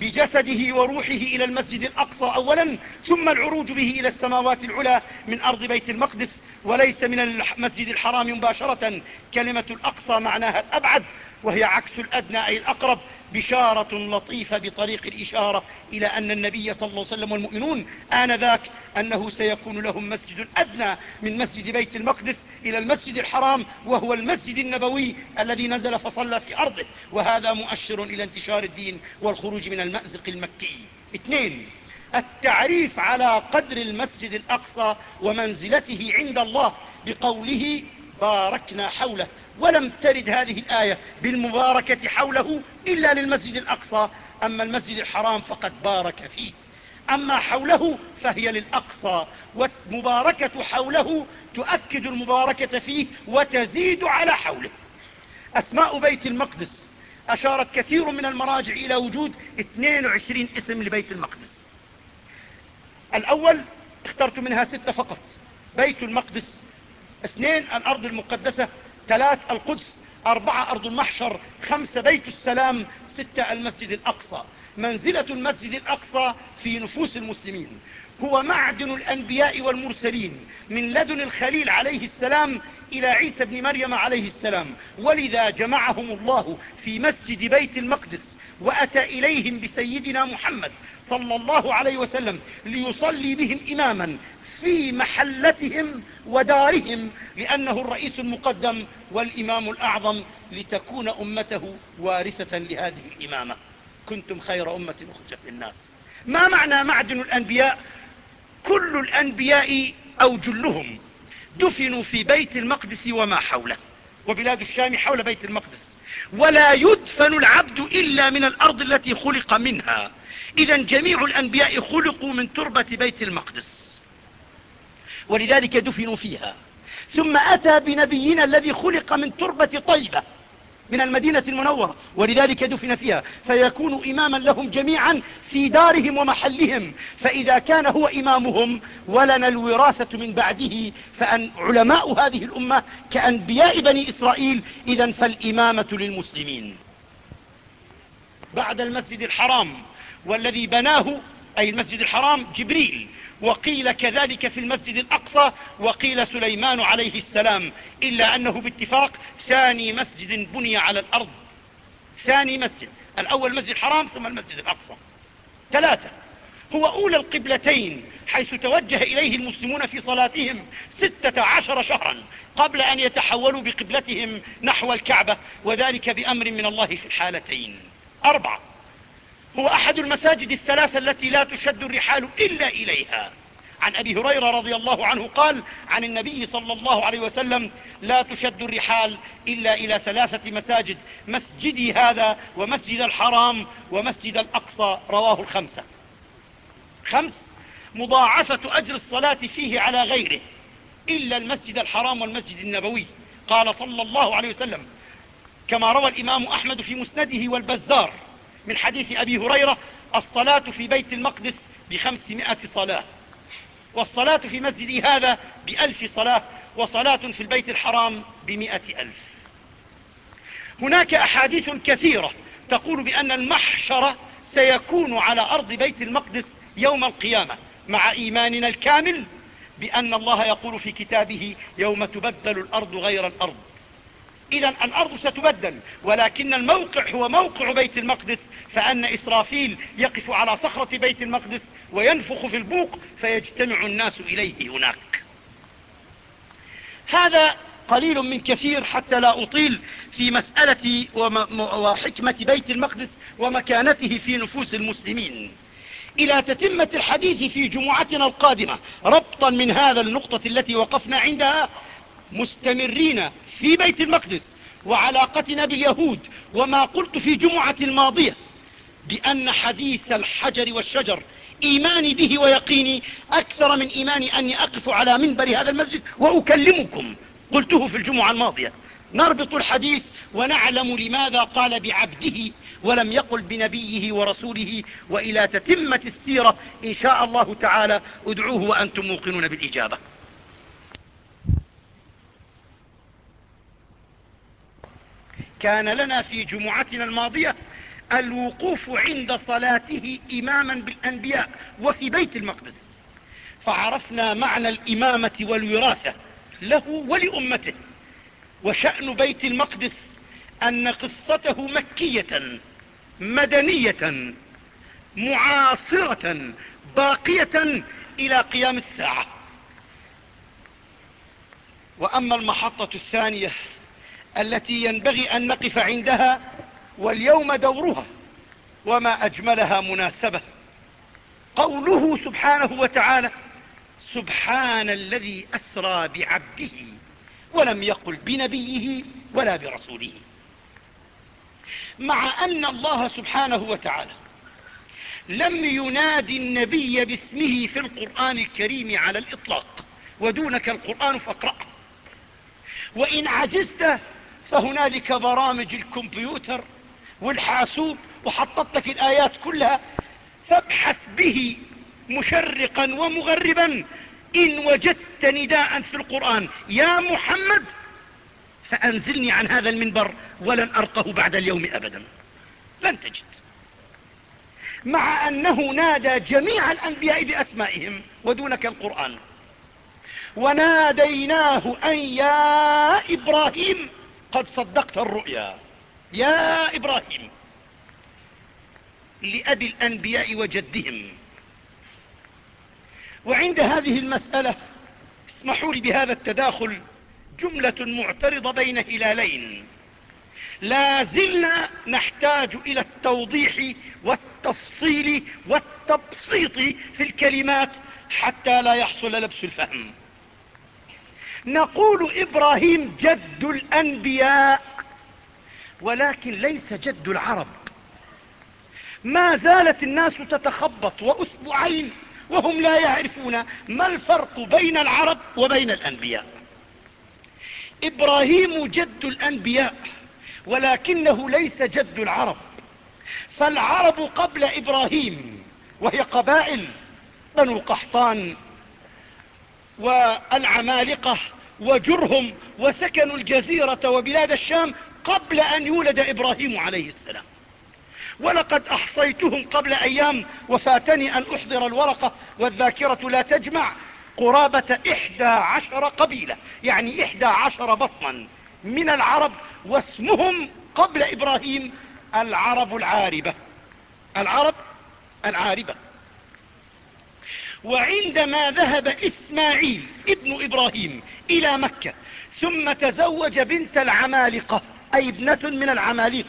بجسده وروحه إلى المسجد الأقصى أولا ثم العروج به إلى السماوات العلى من أرض بيت المقدس وليس من المسجد الحرام مباشرة كلمة الأقصى معناها الأبعد وهي عكس الأدنى أي الأقرب. بشارة لطيفة بطريق الإشارة إلى أن النبي صلى الله عليه وسلم والمؤمنون آنذاك أنه سيكون لهم مسجد أدنى من مسجد بيت المقدس إلى المسجد الحرام وهو المسجد النبوي الذي نزل فصلى في أرضه وهذا مؤشر إلى انتشار الدين والخروج من المأزق المكي. اثنين التعريف على قدر المسجد الأقصى ومنزلته عند الله بقوله باركنا حوله ولم ترد هذه الآية بالمباركة حوله إلا للمسجد الأقصى. أما المسجد الحرام فقد بارك فيه. أما حوله فهي للأقصى والمباركة حوله تؤكد المباركة فيه وتزيد على حوله. أسماء بيت المقدس أشارت كثير من المراجع إلى وجود 22 اسم لبيت المقدس. الأول اخترت منها ستة فقط بيت المقدس اثنين الأرض المقدسة ثلاث القدس أربعة أرض المحشر خمسة بيت السلام ستة المسجد الأقصى. منزلة المسجد الأقصى في نفوس المسلمين. هو معدن الأنبياء والمرسلين من لدن الخليل عليه السلام إلى عيسى بن مريم عليه السلام. ولذا جمعهم الله في مسجد بيت المقدس وأتى إليهم بسيدنا محمد صلى الله عليه وسلم ليصلي بهم إماما في محلتهم ودارهم لأنه الرئيس المقدم والإمام الأعظم لتكون أمته وارثة لهذه الإمامة. كنتم خير أمة أخرجت للناس. ما معنى معدن الأنبياء؟ كل الأنبياء أو جلهم دفنوا في بيت المقدس وما حوله وبلاد الشام حول بيت المقدس. ولا يدفن العبد إلا من الأرض التي خلق منها. إذا جميع الأنبياء خلقوا من تربة بيت المقدس. ولذلك دفنوا فيها. ثم أتى بنبينا الذي خلق من تربة طيبة من المدينة المنورة ولذلك دفن فيها. فيكون إماما لهم جميعا في دارهم ومحلهم. فإذا كان هو إمامهم ولنا الوراثة من بعده. فأن علماء هذه الأمة كأنبياء بني إسرائيل إذا فالإمامة للمسلمين. بعد المسجد الحرام والذي بناه أي المسجد الحرام جبريل. وقيل كذلك في المسجد الأقصى وقيل سليمان عليه السلام إلا أنه باتفاق ثاني مسجد بني على الأرض. ثاني مسجد الأول مسجد الحرام ثم المسجد الأقصى. ثلاثة هو أولى القبلتين حيث توجه إليه المسلمون في صلاتهم ستة عشر شهرا قبل أن يتحولوا بقبلتهم نحو الكعبة وذلك بأمر من الله في الحالتين. أربعة هو أحد المساجد الثلاثة التي لا تشد الرحال إلا إليها. عن أبي هريرة رضي الله عنه قال عن النبي صلى الله عليه وسلم لا تشد الرحال إلا إلى ثلاثة مساجد مسجدي هذا ومسجد الحرام ومسجد الأقصى رواه الخمسة. خمس مضاعفة أجر الصلاة فيه على غيره إلا المسجد الحرام والمسجد النبوي. قال صلى الله عليه وسلم كما روى الإمام أحمد في مسنده والبزار من حديث أبي هريرة الصلاة في بيت المقدس بخمسمائة صلاة. والصلاة في مسجدي هذا بألف صلاة وصلاة في البيت الحرام بمئة ألف. هناك أحاديث كثيرة تقول بأن المحشر سيكون على أرض بيت المقدس يوم القيامة مع إيماننا الكامل بأن الله يقول في كتابه يوم تبدل الأرض غير الأرض. إذا الأرض ستبدل ولكن الموقع هو موقع بيت المقدس فأن إسرافيل يقف على صخرة بيت المقدس وينفخ في البوق فيجتمع الناس إليه هناك. هذا قليل من كثير حتى لا أطيل في مسألة وحكمة بيت المقدس ومكانته في نفوس المسلمين. إلى تتمة الحديث في جمعتنا القادمة ربطا من هذا النقطة التي وقفنا عندها مستمرين في بيت المقدس وعلاقتنا باليهود وما قلت في جمعة الماضية بأن حديث الحجر والشجر إيماني به ويقيني أكثر من إيماني أني أقف على منبر هذا المسجد وأكلمكم. قلته في الجمعة الماضية. نربط الحديث ونعلم لماذا قال بعبده ولم يقل بنبيه ورسوله وإلى تتمة السيرة إن شاء الله تعالى. ادعوه وأنتم موقنون بالإجابة. كان لنا في جمعتنا الماضية الوقوف عند صلاته إماما بالأنبياء وفي بيت المقدس. فعرفنا معنى الإمامة والوراثة له ولأمته. وشأن بيت المقدس أن قصته مكية مدنية معاصرة باقية إلى قيام الساعة. وأما المحطة الثانية التي ينبغي أن نقف عندها واليوم دورها وما أجملها مناسبة. قوله سبحانه وتعالى سبحان الذي أسرى بعبده ولم يقل بنبيه ولا برسوله. مع أن الله سبحانه وتعالى لم ينادي النبي باسمه في القرآن الكريم على الإطلاق ودونك القرآن فاقرأه. وإن عجزت فهنالك برامج الكمبيوتر والحاسوب وحطت لك الآيات كلها. فابحث به مشرقا ومغربا. إن وجدت نداء في القرآن. يا محمد فأنزلني عن هذا المنبر ولن أرقه بعد اليوم أبدا. لن تجد. مع أنه نادى جميع الأنبياء بأسمائهم ودونك القرآن. وناديناه أن يا إبراهيم قد صدقت الرؤيا. يا إبراهيم لأبي الأنبياء وجدهم. وعند هذه المسألة اسمحوا لي بهذا التداخل جملة معترضة بين هلالين. لا زلنا نحتاج إلى التوضيح والتفصيل والتبسيط في الكلمات حتى لا يحصل لبس الفهم. نقول إبراهيم جد الأنبياء ولكن ليس جد العرب. ما زالت الناس تتخبط وأسبوعين وهم لا يعرفون ما الفرق بين العرب وبين الأنبياء. إبراهيم جد الأنبياء ولكنه ليس جد العرب. فالعرب قبل إبراهيم وهي قبائل بنو قحطان والعمالقة وجرهم وسكنوا الجزيرة وبلاد الشام قبل أن يولد إبراهيم عليه السلام. ولقد أحصيتهم قبل أيام وفاتني أن أحضر الورقة والذاكرة لا تجمع قرابة إحدى عشر قبيلة يعني إحدى عشر بطنا من العرب واسمهم قبل إبراهيم العرب العاربة. العرب العاربة. وعندما ذهب إسماعيل ابن إبراهيم إلى مكة ثم تزوج بنت العمالقة أي ابنة من العماليق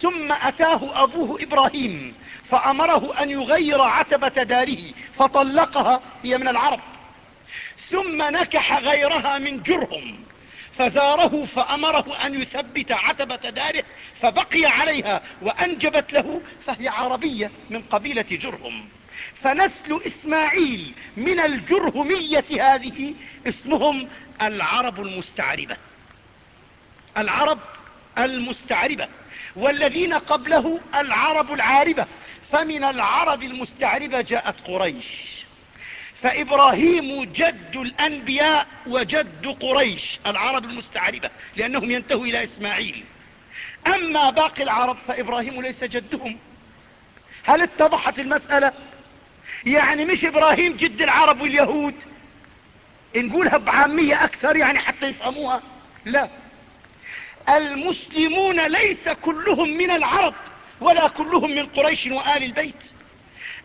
ثم أتاه أبوه إبراهيم فأمره أن يغير عتبة داره فطلقها هي من العرب ثم نكح غيرها من جرهم فزاره فأمره أن يثبت عتبة داره فبقي عليها وأنجبت له فهي عربية من قبيلة جرهم. فنسل إسماعيل من الجرهمية هذه اسمهم العرب المستعربة. العرب المستعربة والذين قبله العرب العاربة. فمن العرب المستعربة جاءت قريش. فإبراهيم جد الأنبياء وجد قريش العرب المستعربة لأنهم ينتهوا إلى إسماعيل. أما باقي العرب فإبراهيم ليس جدهم. هل اتضحت المسألة؟ يعني مش إبراهيم جد العرب واليهود؟ نقولها بعامية أكثر يعني حتى يفهموها. لا. المسلمون ليس كلهم من العرب ولا كلهم من قريش وآل البيت.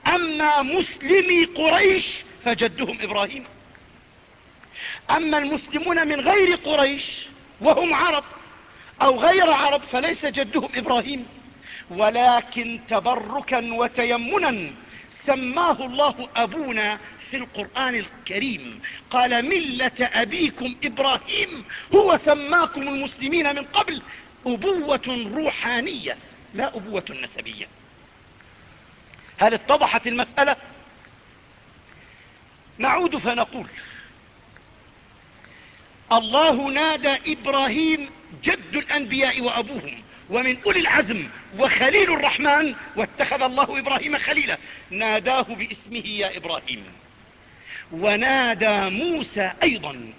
أما مسلمي قريش فجدهم إبراهيم. أما المسلمون من غير قريش وهم عرب أو غير عرب فليس جدهم إبراهيم. ولكن تبركا وتيمنا سماه الله أبونا في القرآن الكريم. قال ملة أبيكم إبراهيم. هو سماكم المسلمين من قبل. أبوة روحانية لا أبوة نسبية. هل اتضحت المسألة؟ نعود فنقول الله نادى إبراهيم جد الأنبياء وأبوهم. ومن أولي العزم وخليل الرحمن واتخذ الله إبراهيم خليلا. ناداه باسمه يا إبراهيم. ونادى موسى أيضا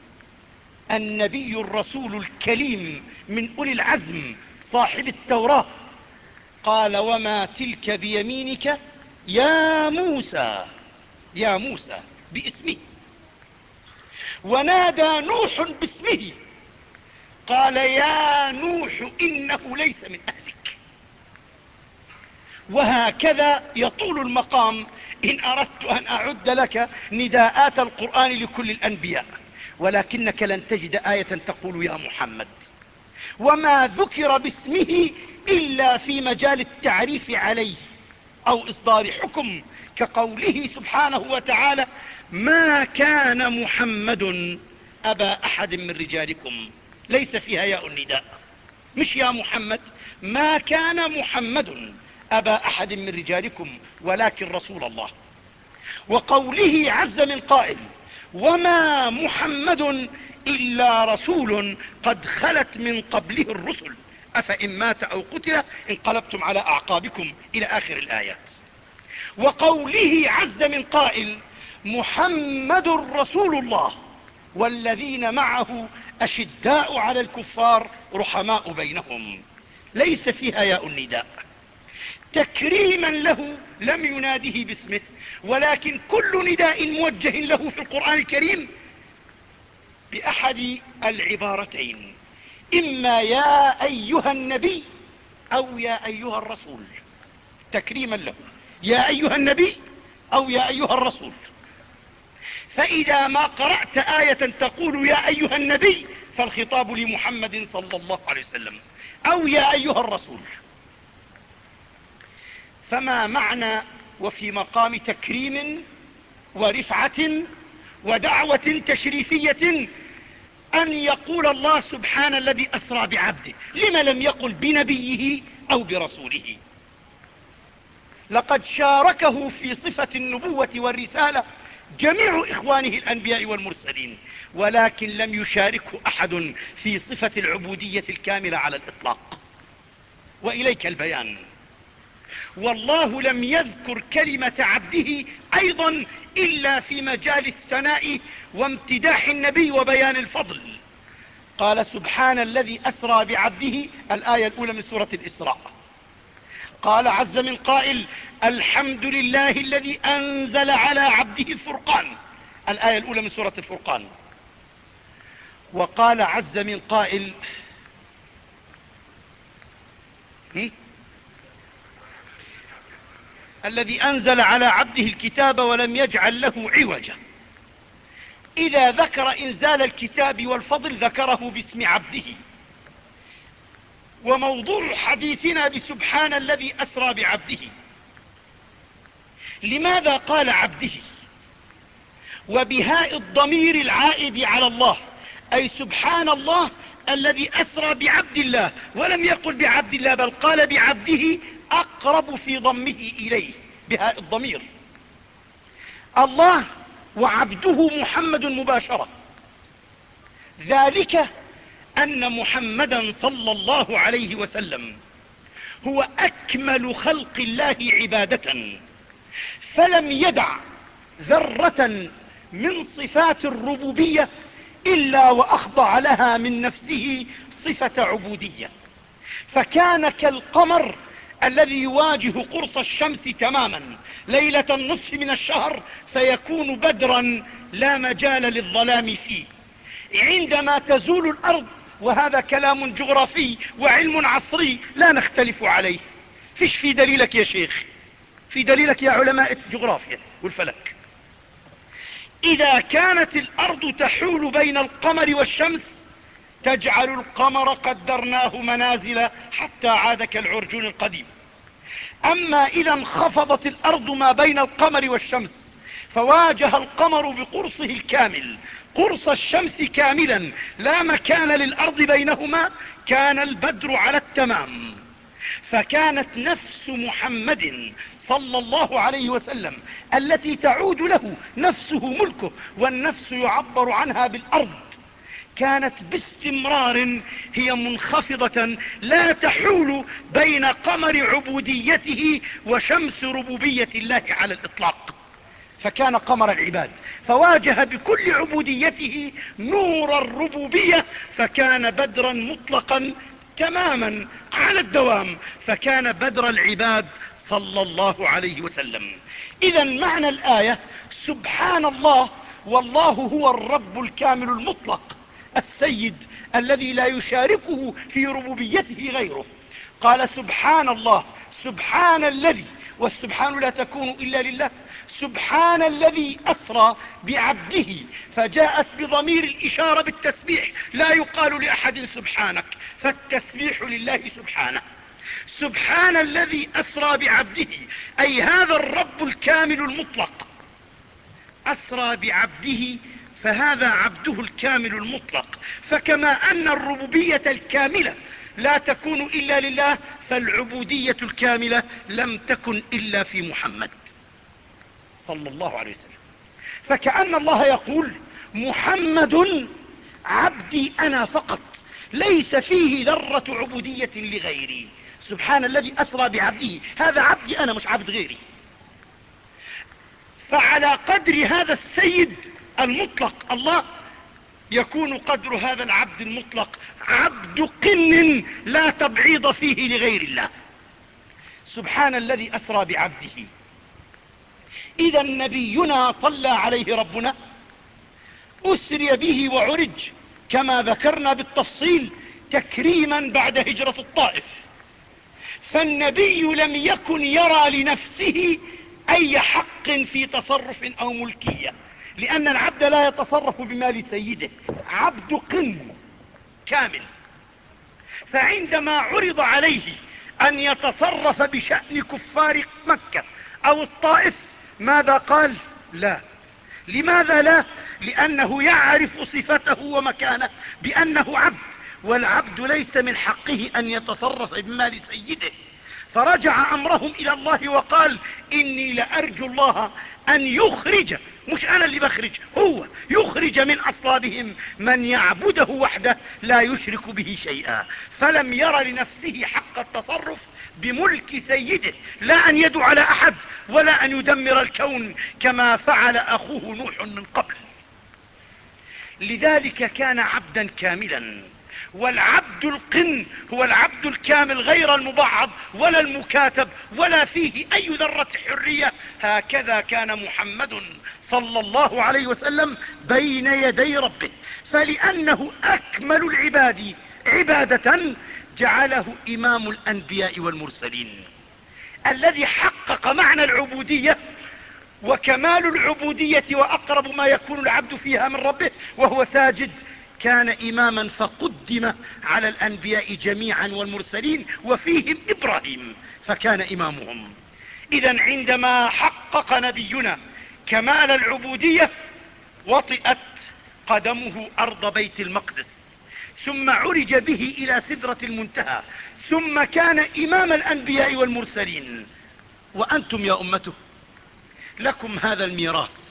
النبي الرسول الكليم من أولي العزم صاحب التوراة. قال وما تلك بيمينك يا موسى يا موسى باسمه. ونادى نوح باسمه. قال يا نوح إنه ليس من أهلك. وهكذا يطول المقام. إن أردت أن أعد لك نداءات القرآن لكل الأنبياء ولكنك لن تجد آية تقول يا محمد. وما ذكر باسمه إلا في مجال التعريف عليه أو إصدار حكم كقوله سبحانه وتعالى ما كان محمد أبا أحد من رجالكم. ليس فيها ياء النداء. مش يا محمد ما كان محمد أبا أحد من رجالكم ولكن رسول الله. وقوله عز من قائل وما محمد إلا رسول قد خلت من قبله الرسل. أفإن مات أو قتل انقلبتم على أعقابكم إلى آخر الآيات. وقوله عز من قائل محمد رسول الله والذين معه أشداء على الكفار رحماء بينهم. ليس فيها ياء النداء. تكريما له لم يناده باسمه ولكن كل نداء موجه له في القرآن الكريم بأحد العبارتين. إما يا أيها النبي أو يا أيها الرسول. تكريما له. يا أيها النبي أو يا أيها الرسول. فإذا ما قرأت آية تقول يا أيها النبي فالخطاب لمحمد صلى الله عليه وسلم. أو يا أيها الرسول. فما معنى وفي مقام تكريم ورفعة ودعوة تشريفية أن يقول الله سبحان الذي أسرى بعبده؟ لم لم يقل بنبيه أو برسوله؟ لقد شاركه في صفة النبوة والرسالة جميع إخوانه الأنبياء والمرسلين ولكن لم يشاركه أحد في صفة العبودية الكاملة على الإطلاق. وإليك البيان. والله لم يذكر كلمة عبده أيضا إلا في مجال الثناء وامتداح النبي وبيان الفضل. قال سبحان الذي أسرى بعبده الآية الأولى من سورة الإسراء. قال عز من قائل الحمد لله الذي أنزل على عبده الفرقان. الآية الأولى من سورة الفرقان. وقال عز من قائل الذي أنزل على عبده الكتاب ولم يجعل له عوجا. إذا ذكر إنزال الكتاب والفضل ذكره باسم عبده. وموضوع حديثنا بسبحان الذي أسرى بعبده. لماذا قال عبده؟ وبهاء الضمير العائد على الله أي سبحان الله الذي أسرى بعبد الله ولم يقل بعبد الله بل قال بعبده أقرب في ضمه إليه بهاء الضمير. الله وعبده محمد مباشرة. ذلك أن محمدا صلى الله عليه وسلم هو أكمل خلق الله عبادة فلم يدع ذرة من صفات الربوبية إلا وأخضع لها من نفسه صفة عبودية. فكان كالقمر الذي يواجه قرص الشمس تماما ليلة النصف من الشهر فيكون بدرا لا مجال للظلام فيه. عندما تزول الأرض وهذا كلام جغرافي وعلم عصري لا نختلف عليه. فيش في دليلك يا شيخ؟ في دليلك يا علماء الجغرافيا والفلك. إذا كانت الأرض تحول بين القمر والشمس تجعل القمر قدرناه منازل حتى عاد كالعرجون القديم. أما إذا انخفضت الأرض ما بين القمر والشمس فواجه القمر بقرصه الكامل. قرص الشمس كاملا. لا مكان للأرض بينهما. كان البدر على التمام. فكانت نفس محمد صلى الله عليه وسلم التي تعود له نفسه ملكه والنفس يعبر عنها بالأرض. كانت باستمرار هي منخفضة لا تحول بين قمر عبوديته وشمس ربوبية الله على الإطلاق. فكان قمر العباد. فواجه بكل عبوديته نور الربوبية فكان بدرا مطلقا تماما على الدوام فكان بدر العباد صلى الله عليه وسلم. إذا معنى الآية سبحان الله والله هو الرب الكامل المطلق السيد الذي لا يشاركه في ربوبيته غيره. قال سبحان الله سبحان الذي والسبحان لا تكون إلا لله. سبحان الذي أسرى بعبده فجاءت بضمير الإشارة بالتسبيح. لا يقال لأحد سبحانك فالتسبيح لله سبحانه. سبحان الذي أسرى بعبده أي هذا الرب الكامل المطلق. أسرى بعبده فهذا عبده الكامل المطلق. فكما أن الربوبية الكاملة لا تكون إلا لله فالعبودية الكاملة لم تكن إلا في محمد صلى الله عليه وسلم. فكأن الله يقول محمد عبدي أنا فقط ليس فيه ذرة عبودية لغيري. سبحان الذي أسرى بعبده هذا عبدي أنا مش عبد غيري. فعلى قدر هذا السيد المطلق الله يكون قدر هذا العبد المطلق عبد قن لا تبعيض فيه لغير الله. سبحان الذي أسرى بعبده. إذا نبينا صلى عليه ربنا أسري به وعرج كما ذكرنا بالتفصيل تكريما بعد هجرة الطائف. فالنبي لم يكن يرى لنفسه أي حق في تصرف أو ملكية. لأن العبد لا يتصرف بمال سيده. عبد قن كامل. فعندما عرض عليه أن يتصرف بشأن كفار مكة أو الطائف ماذا قال؟ لا. لماذا لا؟ لأنه يعرف صفته ومكانه بأنه عبد والعبد ليس من حقه أن يتصرف بمال سيده. فرجع أمرهم إلى الله وقال إني لأرجو الله أن يخرج مش أنا اللي بخرج هو يخرج من أصلابهم. من يعبده وحده لا يشرك به شيئا. فلم ير لنفسه حق التصرف بملك سيده لا أن يدعو على أحد ولا أن يدمر الكون كما فعل أخوه نوح من قبل. لذلك كان عبدا كاملا. والعبد القن هو العبد الكامل غير المبعض ولا المكاتب ولا فيه أي ذرة حرية. هكذا كان محمد صلى الله عليه وسلم بين يدي ربه. فلأنه أكمل العباد عبادة جعله إمام الأنبياء والمرسلين. الذي حقق معنى العبودية وكمال العبودية وأقرب ما يكون العبد فيها من ربه وهو ساجد. كان إماما فقدم على الأنبياء جميعا والمرسلين وفيهم إبراهيم فكان إمامهم. إذا عندما حقق نبينا كمال العبودية وطئت قدمه أرض بيت المقدس ثم عرج به إلى سدرة المنتهى ثم كان إمام الأنبياء والمرسلين. وأنتم يا أمته لكم هذا الميراث.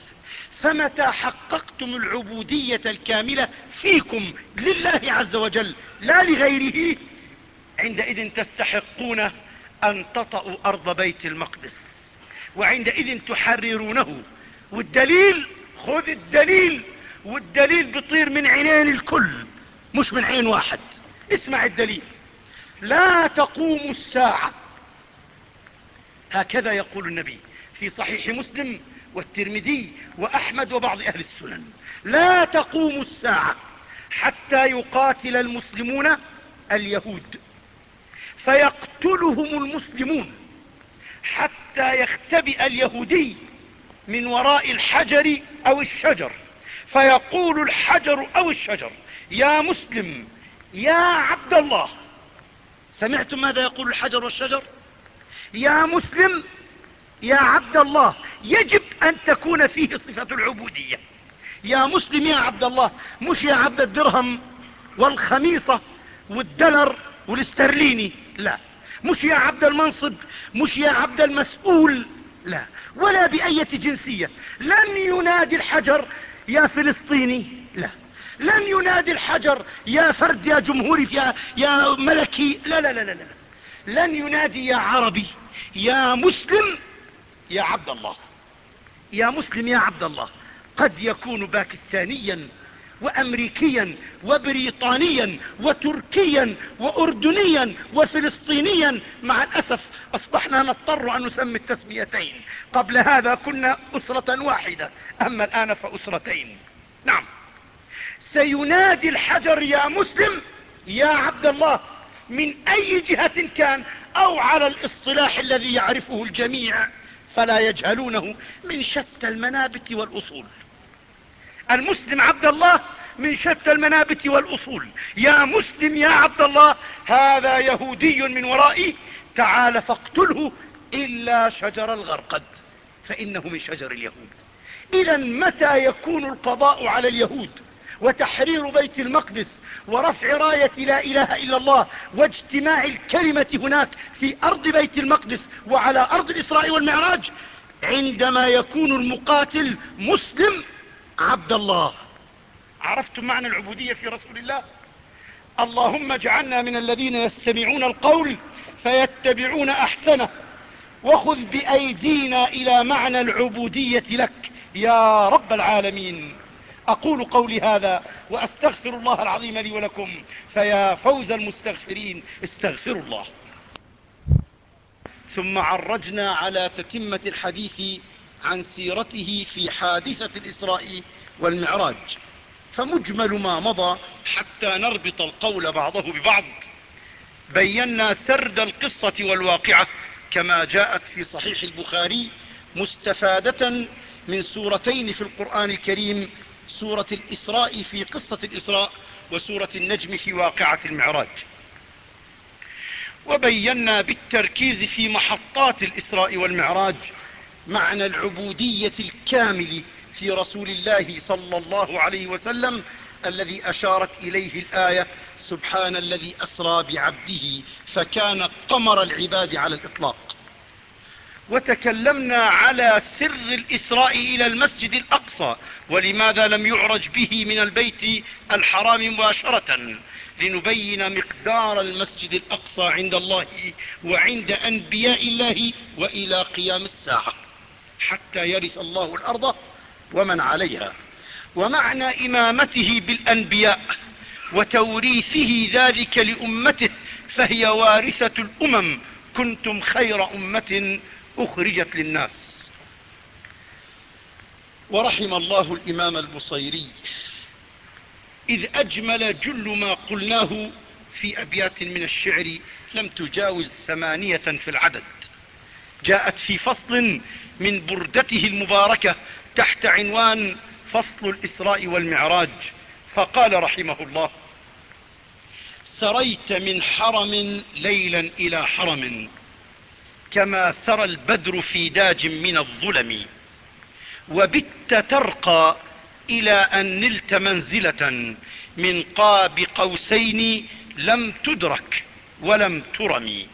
فمتى حققتم العبودية الكاملة فيكم لله عز وجل لا لغيره؟ عندئذ تستحقون أن تطأوا أرض بيت المقدس وعندئذ تحررونه. والدليل خذ الدليل. والدليل بيطير من عينين الكل مش من عين واحد. اسمع الدليل. لا تقوم الساعة. هكذا يقول النبي في صحيح مسلم والترمذي وأحمد وبعض أهل السنن. لا تقوم الساعة حتى يقاتل المسلمون اليهود. فيقتلهم المسلمون حتى يختبئ اليهودي من وراء الحجر أو الشجر. فيقول الحجر أو الشجر يا مسلم يا عبد الله. سمعتم ماذا يقول الحجر والشجر؟ يا مسلم يا عبد الله يجب أن تكون فيه صفة العبودية. يا مسلم يا عبد الله مش يا عبد الدرهم والخميصة والدلر والاسترليني لا. مش يا عبد المنصب مش يا عبد المسؤول؟ لا. ولا بأية جنسية. لن ينادي الحجر يا فلسطيني؟ لا. لن ينادي الحجر يا فرد يا جمهوري يا, يا ملكي؟ لا لا لا لا لا. لن ينادي يا عربي يا مسلم يا عبد الله. يا مسلم يا عبد الله قد يكون باكستانيا وامريكيا وبريطانيا وتركيا واردنيا وفلسطينيا. مع الأسف أصبحنا نضطر أن نسمي التسميتين. قبل هذا كنا أسرة واحدة أما الآن فأسرتين. نعم. سينادي الحجر يا مسلم يا عبد الله من أي جهة كان أو على الاصطلاح الذي يعرفه الجميع. فلا يجهلونه من شتى المنابت والأصول. المسلم عبد الله من شتى المنابت والأصول. يا مسلم يا عبد الله هذا يهودي من ورائي. تعال فاقتله إلا شجر الغرقد فإنه من شجر اليهود. اذا متى يكون القضاء على اليهود؟ وتحرير بيت المقدس ورفع راية لا إله إلا الله واجتماع الكلمة هناك في أرض بيت المقدس وعلى أرض الإسراء والمعراج عندما يكون المقاتل مسلم عبد الله. عرفتم معنى العبودية في رسول الله؟ اللهم اجعلنا من الذين يستمعون القول فيتبعون أحسنه. وخذ بأيدينا إلى معنى العبودية لك يا رب العالمين. أقول قولي هذا وأستغفر الله العظيم لي ولكم. فيا فوز المستغفرين استغفروا الله. ثم عرجنا على تتمة الحديث عن سيرته في حادثة الإسراء والمعراج. فمجمل ما مضى حتى نربط القول بعضه ببعض. بينا سرد القصة والواقعة كما جاءت في صحيح البخاري مستفادة من سورتين في القرآن الكريم سورة الإسراء في قصة الإسراء وسورة النجم في واقعة المعراج. وبينا بالتركيز في محطات الإسراء والمعراج معنى العبودية الكامل في رسول الله صلى الله عليه وسلم الذي أشارت إليه الآية سبحان الذي أسرى بعبده فكان قمر العباد على الإطلاق. وتكلمنا على سر الإسراء إلى المسجد الأقصى ولماذا لم يعرج به من البيت الحرام مباشرة؟ لنبين مقدار المسجد الأقصى عند الله وعند أنبياء الله وإلى قيام الساعة حتى يرث الله الأرض ومن عليها. ومعنى إمامته بالأنبياء وتوريثه ذلك لأمته فهي وارثة الأمم. كنتم خير أمة أخرجت للناس. ورحم الله الإمام البصيري إذ أجمل جل ما قلناه في أبيات من الشعر لم تجاوز ثمانية في العدد. جاءت في فصل من بردته المباركة تحت عنوان فصل الإسراء والمعراج فقال رحمه الله سريت من حرم ليلا إلى حرم كما سرى البدر في داج من الظلم وبت ترقى إلى أن نلت منزلة من قاب قوسين لم تدرك ولم ترم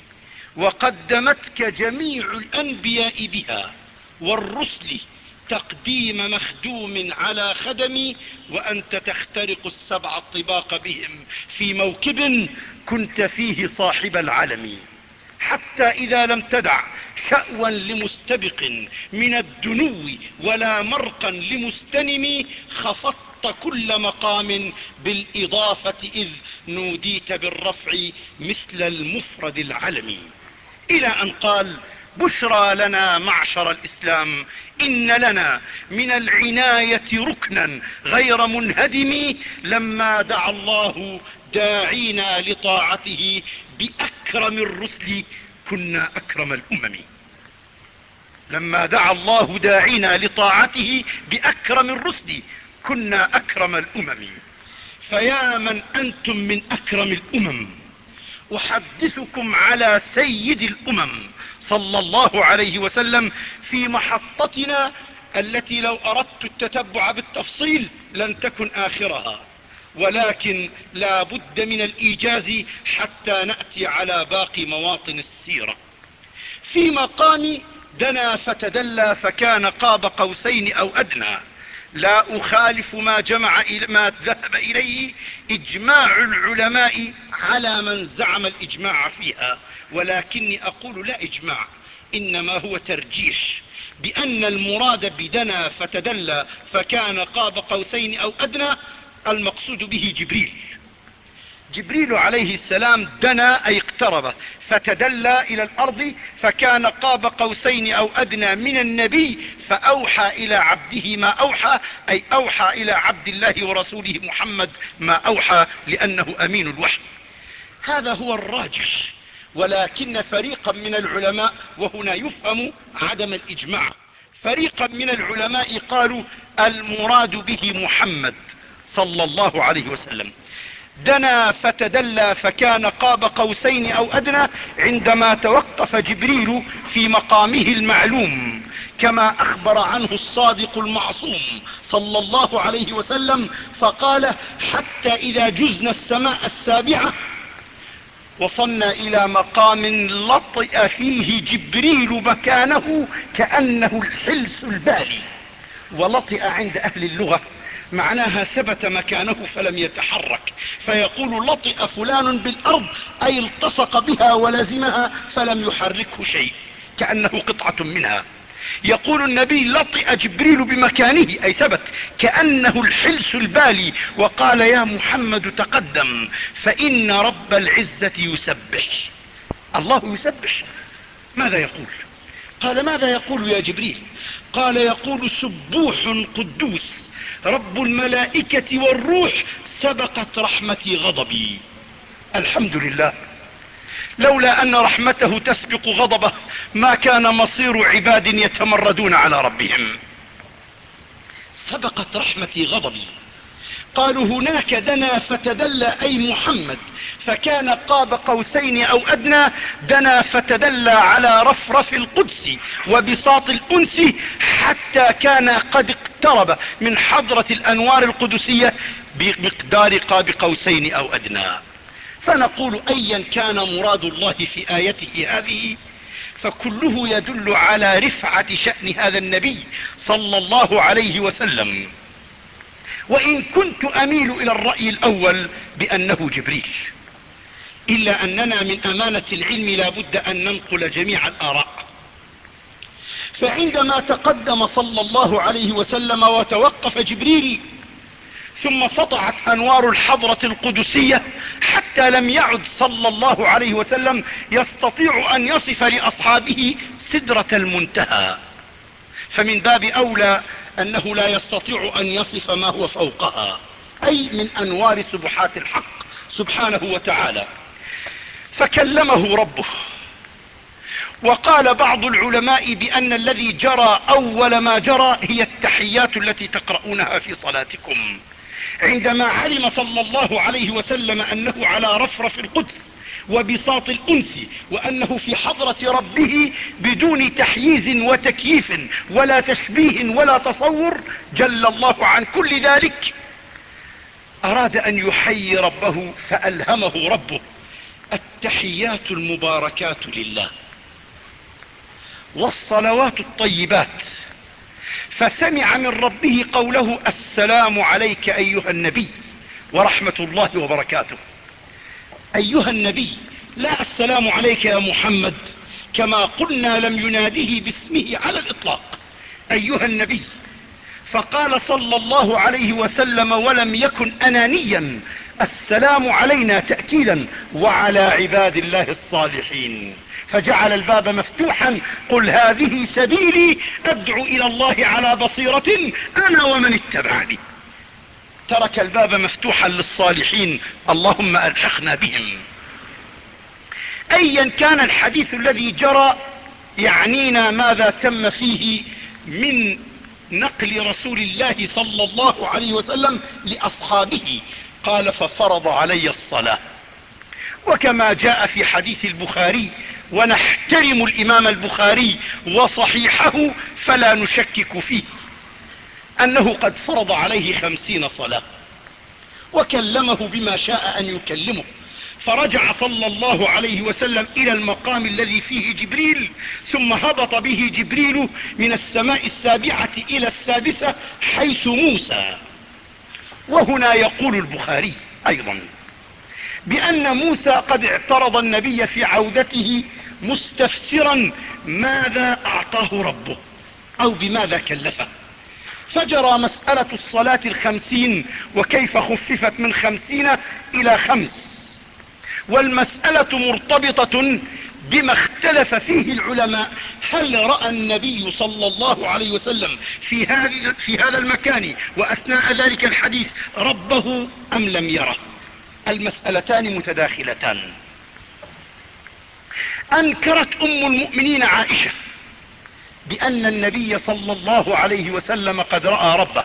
وقدمتك جميع الأنبياء بها والرسل تقديم مخدوم على خدم وأنت تخترق السبع الطباق بهم في موكب كنت فيه صاحب العلم. حتى إذا لم تدع شأوا لمستبق من الدنو ولا مرقا لمستنم خفضت كل مقام بالإضافة إذ نوديت بالرفع مثل المفرد العلمي إلى أن قال بشرى لنا معشر الإسلام إن لنا من العناية ركنا غير منهدم لما دعا الله داعينا لطاعته بأكرم الرسل كنا أكرم الأمم. لما دعا الله داعينا لطاعته بأكرم الرسل كنا أكرم الأمم. فيا من أنتم من أكرم الأمم؟ أحدثكم على سيد الأمم صلى الله عليه وسلم في محطتنا التي لو أردت التتبع بالتفصيل لن تكن آخرها. ولكن لا بد من الإيجاز حتى نأتي على باقي مواطن السيرة. في مقام دنا فتدلى فكان قاب قوسين أو أدنى. لا أخالف ما جمع ما ذهب إليه إجماع العلماء على من زعم الإجماع فيها. ولكني أقول لا إجماع إنما هو ترجيح. بأن المراد بدنا فتدلى فكان قاب قوسين أو أدنى المقصود به جبريل. جبريل عليه السلام دنا أي اقترب فتدلى إلى الأرض فكان قاب قوسين أو أدنى من النبي فأوحى إلى عبده ما أوحى أي أوحى إلى عبد الله ورسوله محمد ما أوحى لأنه أمين الوحي. هذا هو الراجح. ولكن فريقا من العلماء وهنا يفهم عدم الإجماع فريقا من العلماء قالوا المراد به محمد. صلى الله عليه وسلم. دنا فتدلى فكان قاب قوسين أو أدنى عندما توقف جبريل في مقامه المعلوم كما أخبر عنه الصادق المعصوم صلى الله عليه وسلم فقال حتى إذا جزنا السماء السابعة وصلنا إلى مقام لطئ فيه جبريل مكانه كأنه الحلس البالي ولطئ عند أهل اللغة معناها ثبت مكانه فلم يتحرك. فيقول لطئ فلان بالأرض أي التصق بها ولزمها فلم يحركه شيء كأنه قطعة منها. يقول النبي لطئ جبريل بمكانه أي ثبت كأنه الحلس البالي وقال يا محمد تقدم فإن رب العزة يسبح. الله يسبح. ماذا يقول؟ قال ماذا يقول يا جبريل؟ قال يقول سبوح قدوس. رب الملائكة والروح سبقت رحمتي غضبي. الحمد لله. لولا أن رحمته تسبق غضبه ما كان مصير عباد يتمردون على ربهم. سبقت رحمتي غضبي. قالوا هناك دنا فتدلى أي محمد. فكان قاب قوسين أو أدنى دنا فتدلى على رفرف القدس وبساط الأنس حتى كان قد اقترب من حضرة الأنوار القدسية بمقدار قاب قوسين أو أدنى. فنقول أيا كان مراد الله في آيته هذه؟ فكله يدل على رفعة شأن هذا النبي صلى الله عليه وسلم. وإن كنت أميل إلى الرأي الأول بأنه جبريل. إلا أننا من أمانة العلم لا بد أن ننقل جميع الآراء. فعندما تقدم صلى الله عليه وسلم وتوقف جبريل ثم سطعت أنوار الحضرة القدسية حتى لم يعد صلى الله عليه وسلم يستطيع أن يصف لأصحابه سدرة المنتهى. فمن باب أولى أنه لا يستطيع أن يصف ما هو فوقها أي من أنوار سبحات الحق سبحانه وتعالى. فكلمه ربه وقال بعض العلماء بأن الذي جرى أول ما جرى هي التحيات التي تقرؤونها في صلاتكم عندما علم صلى الله عليه وسلم أنه على رفرف القدس. وبساط الأنس وأنه في حضرة ربه بدون تحييز وتكييف ولا تشبيه ولا تصور جل الله عن كل ذلك. أراد أن يحيي ربه فألهمه ربه. التحيات المباركات لله. والصلوات الطيبات. فسمع من ربه قوله السلام عليك أيها النبي ورحمة الله وبركاته. أيها النبي لا السلام عليك يا محمد كما قلنا لم يناده باسمه على الإطلاق. أيها النبي فقال صلى الله عليه وسلم ولم يكن أنانيا السلام علينا تأكيدا وعلى عباد الله الصالحين. فجعل الباب مفتوحا قل هذه سبيلي أدعو إلى الله على بصيرة أنا ومن اتبعني. ترك الباب مفتوحا للصالحين. اللهم ألحقنا بهم. أيا كان الحديث الذي جرى يعنينا ماذا تم فيه من نقل رسول الله صلى الله عليه وسلم لأصحابه. قال ففرض علي الصلاة. وكما جاء في حديث البخاري ونحترم الإمام البخاري وصحيحه فلا نشكك فيه. أنه قد فرض عليه خمسين صلاة وكلمه بما شاء أن يكلمه. فرجع صلى الله عليه وسلم إلى المقام الذي فيه جبريل ثم هبط به جبريل من السماء السابعة إلى السادسة حيث موسى. وهنا يقول البخاري أيضا بأن موسى قد اعترض النبي في عودته مستفسرا ماذا أعطاه ربه؟ أو بماذا كلفه؟ فجرى مسألة الصلاة الخمسين وكيف خففت من خمسين إلى خمس. والمسألة مرتبطة بما اختلف فيه العلماء. هل رأى النبي صلى الله عليه وسلم في, في هذا المكان وأثناء ذلك الحديث ربه أم لم يره؟ المسألتان متداخلتان. أنكرت أم المؤمنين عائشة بأن النبي صلى الله عليه وسلم قد رأى ربه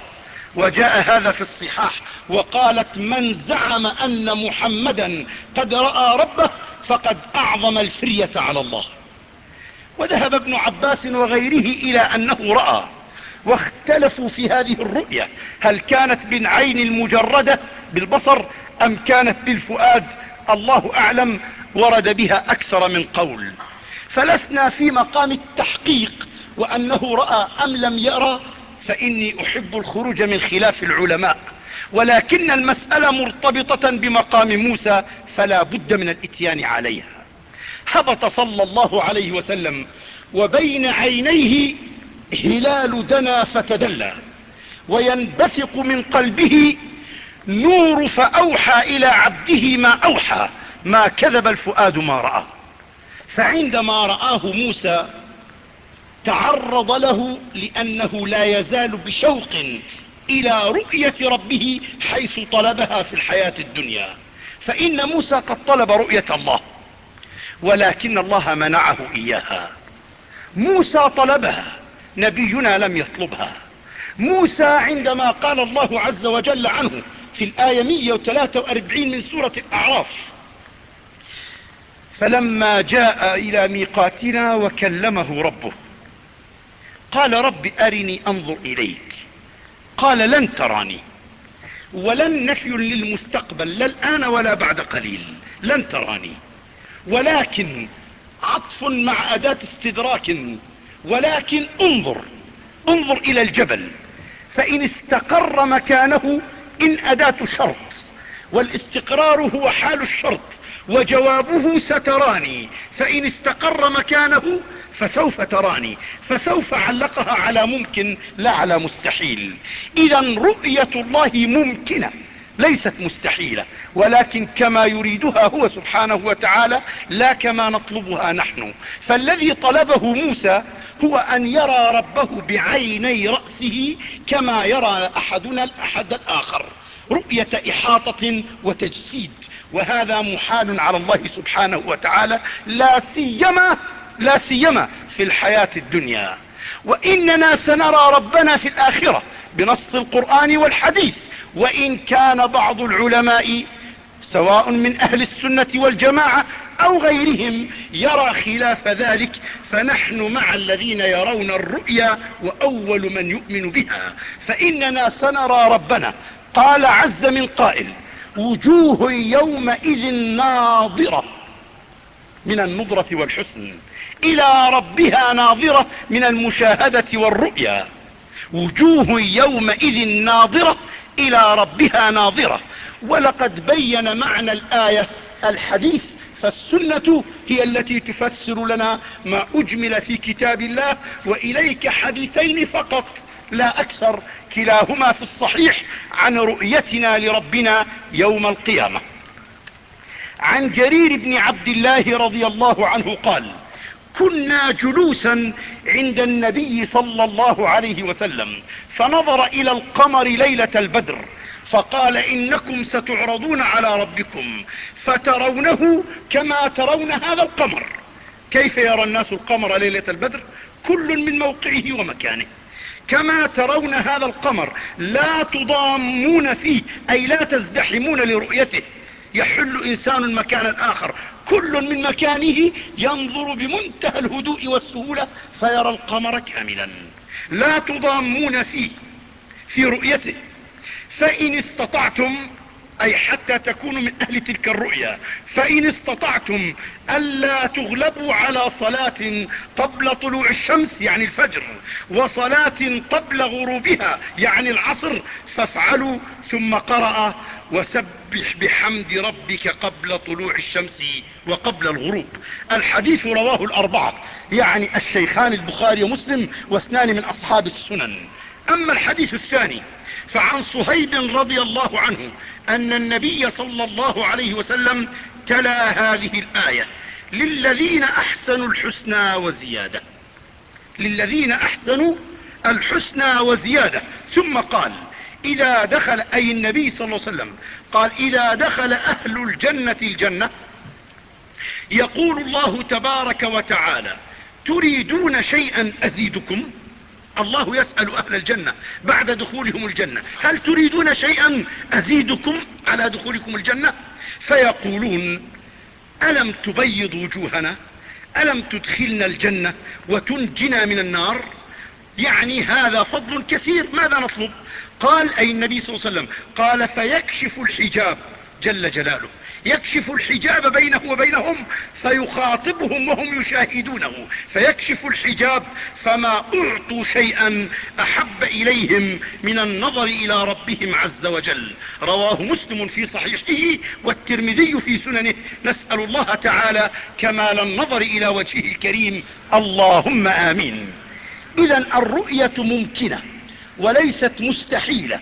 وجاء هذا في الصحاح وقالت من زعم أن محمدا قد رأى ربه فقد أعظم الفرية على الله. وذهب ابن عباس وغيره إلى أنه رأى واختلفوا في هذه الرؤية هل كانت بالعين المجردة بالبصر أم كانت بالفؤاد الله أعلم ورد بها أكثر من قول. فلسنا في مقام التحقيق وأنه رأى أم لم يرى فإني أحب الخروج من خلاف العلماء. ولكن المسألة مرتبطة بمقام موسى فلا بد من الإتيان عليها. هبط صلى الله عليه وسلم وبين عينيه هلال دنا فتدلى وينبثق من قلبه نور فأوحى إلى عبده ما أوحى ما كذب الفؤاد ما رأى. فعندما رآه موسى تعرض له لأنه لا يزال بشوق إلى رؤية ربه حيث طلبها في الحياة الدنيا. فإن موسى قد طلب رؤية الله ولكن الله منعه إياها. موسى طلبها نبينا لم يطلبها. موسى عندما قال الله عز وجل عنه في الآية 143 من سورة الأعراف فلما جاء إلى ميقاتنا وكلمه ربه قال رب أرني أنظر إليك. قال لن تراني. ولن نفي للمستقبل لا الآن ولا بعد قليل. لن تراني. ولكن عطف مع أداة استدراك ولكن انظر. انظر إلى الجبل. فإن استقر مكانه إن أداة شرط. والاستقرار هو حال الشرط وجوابه ستراني. فإن استقر مكانه فسوف تراني فسوف علقها على ممكن لا على مستحيل. إذا رؤية الله ممكنة ليست مستحيلة. ولكن كما يريدها هو سبحانه وتعالى لا كما نطلبها نحن. فالذي طلبه موسى هو أن يرى ربه بعيني رأسه كما يرى أحدنا الأحد الآخر. رؤية إحاطة وتجسيد. وهذا محال على الله سبحانه وتعالى لا سيما لا سيما في الحياة الدنيا. وإننا سنرى ربنا في الآخرة بنص القرآن والحديث. وإن كان بعض العلماء سواء من أهل السنة والجماعة أو غيرهم يرى خلاف ذلك فنحن مع الذين يرون الرؤيا وأول من يؤمن بها. فإننا سنرى ربنا قال عز من قائل وجوه يومئذ ناظرة من النضرة والحسن. إلى ربها ناظرة من المشاهدة والرؤيا. وجوه يومئذ ناظرة إلى ربها ناظرة. ولقد بين معنى الآية الحديث فالسنة هي التي تفسر لنا ما أجمل في كتاب الله وإليك حديثين فقط لا أكثر كلاهما في الصحيح عن رؤيتنا لربنا يوم القيامة. عن جرير بن عبد الله رضي الله عنه قال كنا جلوسا عند النبي صلى الله عليه وسلم فنظر إلى القمر ليلة البدر فقال إنكم ستعرضون على ربكم فترونه كما ترون هذا القمر. كيف يرى الناس القمر ليلة البدر؟ كل من موقعه ومكانه. كما ترون هذا القمر لا تضامون فيه أي لا تزدحمون لرؤيته. يحل إنسان مكانا آخر. كل من مكانه ينظر بمنتهى الهدوء والسهولة فيرى القمر كاملا. لا تضامون فيه في رؤيته. فإن استطعتم أي حتى تكونوا من أهل تلك الرؤيا فإن استطعتم ألا تغلبوا على صلاة قبل طلوع الشمس يعني الفجر وصلاة قبل غروبها يعني العصر فافعلوا ثم قرأ وسبح بحمد ربك قبل طلوع الشمس وقبل الغروب. الحديث رواه الأربعة يعني الشيخان البخاري ومسلم واثنان من أصحاب السنن. أما الحديث الثاني فعن صهيب رضي الله عنه أن النبي صلى الله عليه وسلم تلا هذه الآية للذين أحسنوا الحسنى وزيادة. للذين أحسنوا الحسنى وزيادة. ثم قال إذا دخل أي النبي صلى الله عليه وسلم قال إذا دخل أهل الجنة الجنة يقول الله تبارك وتعالى تريدون شيئا أزيدكم؟ الله يسأل أهل الجنة بعد دخولهم الجنة. هل تريدون شيئا أزيدكم على دخولكم الجنة؟ فيقولون ألم تبيض وجوهنا؟ ألم تدخلنا الجنة وتنجنا من النار؟ يعني هذا فضل كثير ماذا نطلب؟ قال أي النبي صلى الله عليه وسلم قال فيكشف الحجاب جل جلاله. يكشف الحجاب بينه وبينهم فيخاطبهم وهم يشاهدونه. فيكشف الحجاب فما أعطوا شيئا أحب إليهم من النظر إلى ربهم عز وجل. رواه مسلم في صحيحه والترمذي في سننه. نسأل الله تعالى كمال النظر إلى وجهه الكريم. اللهم آمين. اذا الرؤية ممكنة. وليست مستحيلة.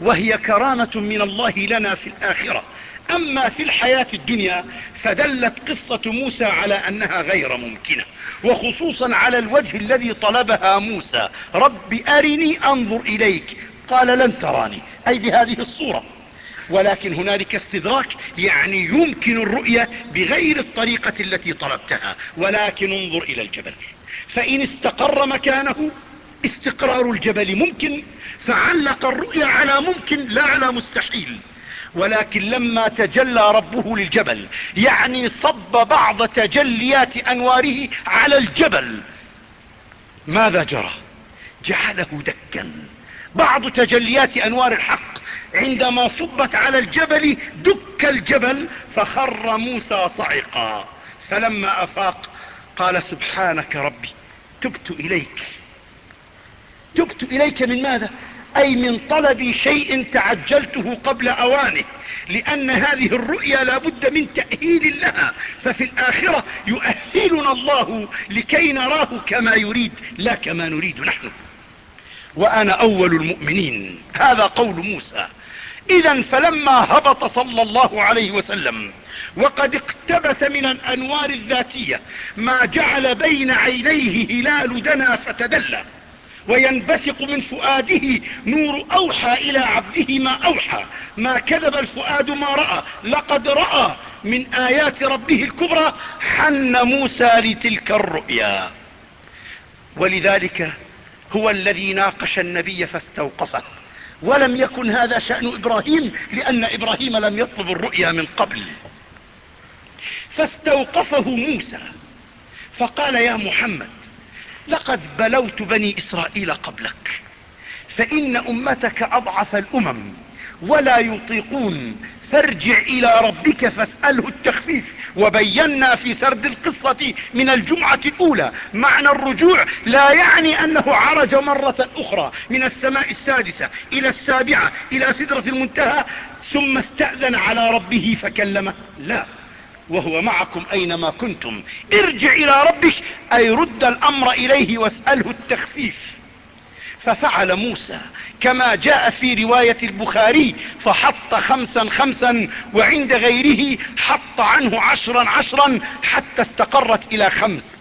وهي كرامة من الله لنا في الآخرة. أما في الحياة الدنيا فدلت قصة موسى على أنها غير ممكنة. وخصوصا على الوجه الذي طلبها موسى. رب أرني أنظر إليك. قال لن تراني. أي بهذه الصورة. ولكن هنالك استدراك يعني يمكن الرؤية بغير الطريقة التي طلبتها. ولكن انظر إلى الجبل. فإن استقر مكانه استقرار الجبل ممكن فعلق الرؤيا على ممكن لا على مستحيل. ولكن لما تجلى ربه للجبل يعني صب بعض تجليات أنواره على الجبل. ماذا جرى؟ جعله دكا. بعض تجليات أنوار الحق عندما صبت على الجبل دك الجبل فخر موسى صعقا. فلما أفاق قال سبحانك ربي تبت إليك. تبت إليك من ماذا؟ أي من طلب شيء تعجلته قبل أوانه لأن هذه الرؤيا لا بد من تأهيل لها ففي الآخرة يؤهلنا الله لكي نراه كما يريد لا كما نريد نحن. وأنا أول المؤمنين. هذا قول موسى. إذا فلما هبط صلى الله عليه وسلم وقد اقتبس من الأنوار الذاتية ما جعل بين عينيه هلال دنا فتدلى. وينبثق من فؤاده نور أوحى إلى عبده ما أوحى. ما كذب الفؤاد ما رأى. لقد رأى من آيات ربه الكبرى حن موسى لتلك الرؤيا. ولذلك هو الذي ناقش النبي فاستوقفه. ولم يكن هذا شأن إبراهيم لأن إبراهيم لم يطلب الرؤيا من قبل. فاستوقفه موسى. فقال يا محمد لقد بلوت بني إسرائيل قبلك فإن أمتك أضعف الأمم ولا يطيقون فارجع إلى ربك فاسأله التخفيف وبينا في سرد القصة من الجمعة الأولى معنى الرجوع لا يعني أنه عرج مرة أخرى من السماء السادسة إلى السابعة إلى سدرة المنتهى ثم استأذن على ربه فكلمه. لا. وهو معكم أينما كنتم. ارجع إلى ربك أي رد الأمر إليه واسأله التخفيف. ففعل موسى كما جاء في رواية البخاري فحط خمسا خمسا وعند غيره حط عنه عشرا عشرا حتى استقرت إلى خمس.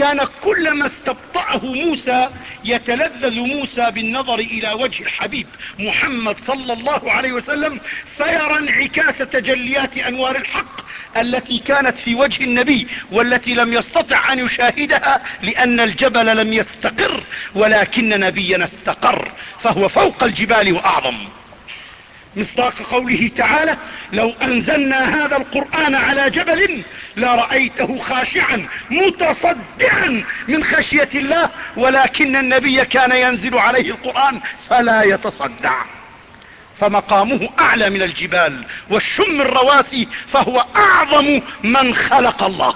كان كلما استبطأه موسى يتلذذ موسى بالنظر إلى وجه الحبيب محمد صلى الله عليه وسلم فيرى انعكاس تجليات أنوار الحق التي كانت في وجه النبي والتي لم يستطع أن يشاهدها لأن الجبل لم يستقر ولكن نبينا استقر فهو فوق الجبال وأعظم. مصداق قوله تعالى لو أنزلنا هذا القرآن على جبل لرأيته خاشعا متصدعا من خشية الله ولكن النبي كان ينزل عليه القرآن فلا يتصدع. فمقامه أعلى من الجبال والشم الرواسي فهو أعظم من خلق الله.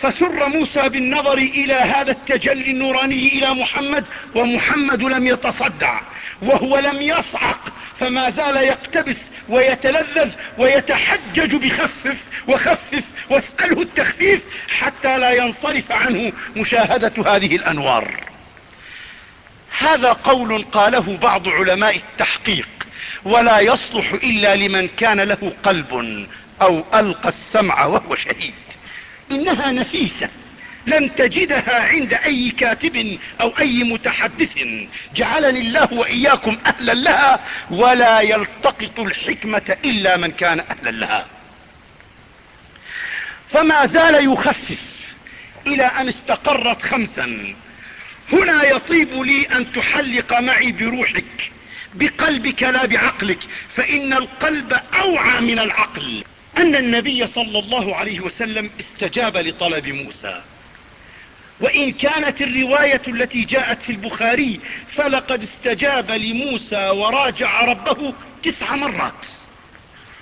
فسر موسى بالنظر إلى هذا التجلي النوراني إلى محمد ومحمد لم يتصدع. وهو لم يصعق فما زال يقتبس ويتلذذ ويتحجج بخفف وخفف واسأله التخفيف حتى لا ينصرف عنه مشاهدة هذه الأنوار. هذا قول قاله بعض علماء التحقيق ولا يصلح إلا لمن كان له قلب أو ألقى السمع وهو شهيد. إنها نفيسة. لن تجدها عند أي كاتب أو أي متحدث. جعلني الله وإياكم أهلا لها ولا يلتقط الحكمة إلا من كان أهلا لها. فما زال يخفف إلى أن استقرت خمسا. هنا يطيب لي أن تحلق معي بروحك بقلبك لا بعقلك فإن القلب أوعى من العقل. أن النبي صلى الله عليه وسلم استجاب لطلب موسى. وإن كانت الرواية التي جاءت في البخاري فلقد استجاب لموسى وراجع ربه تسع مرات.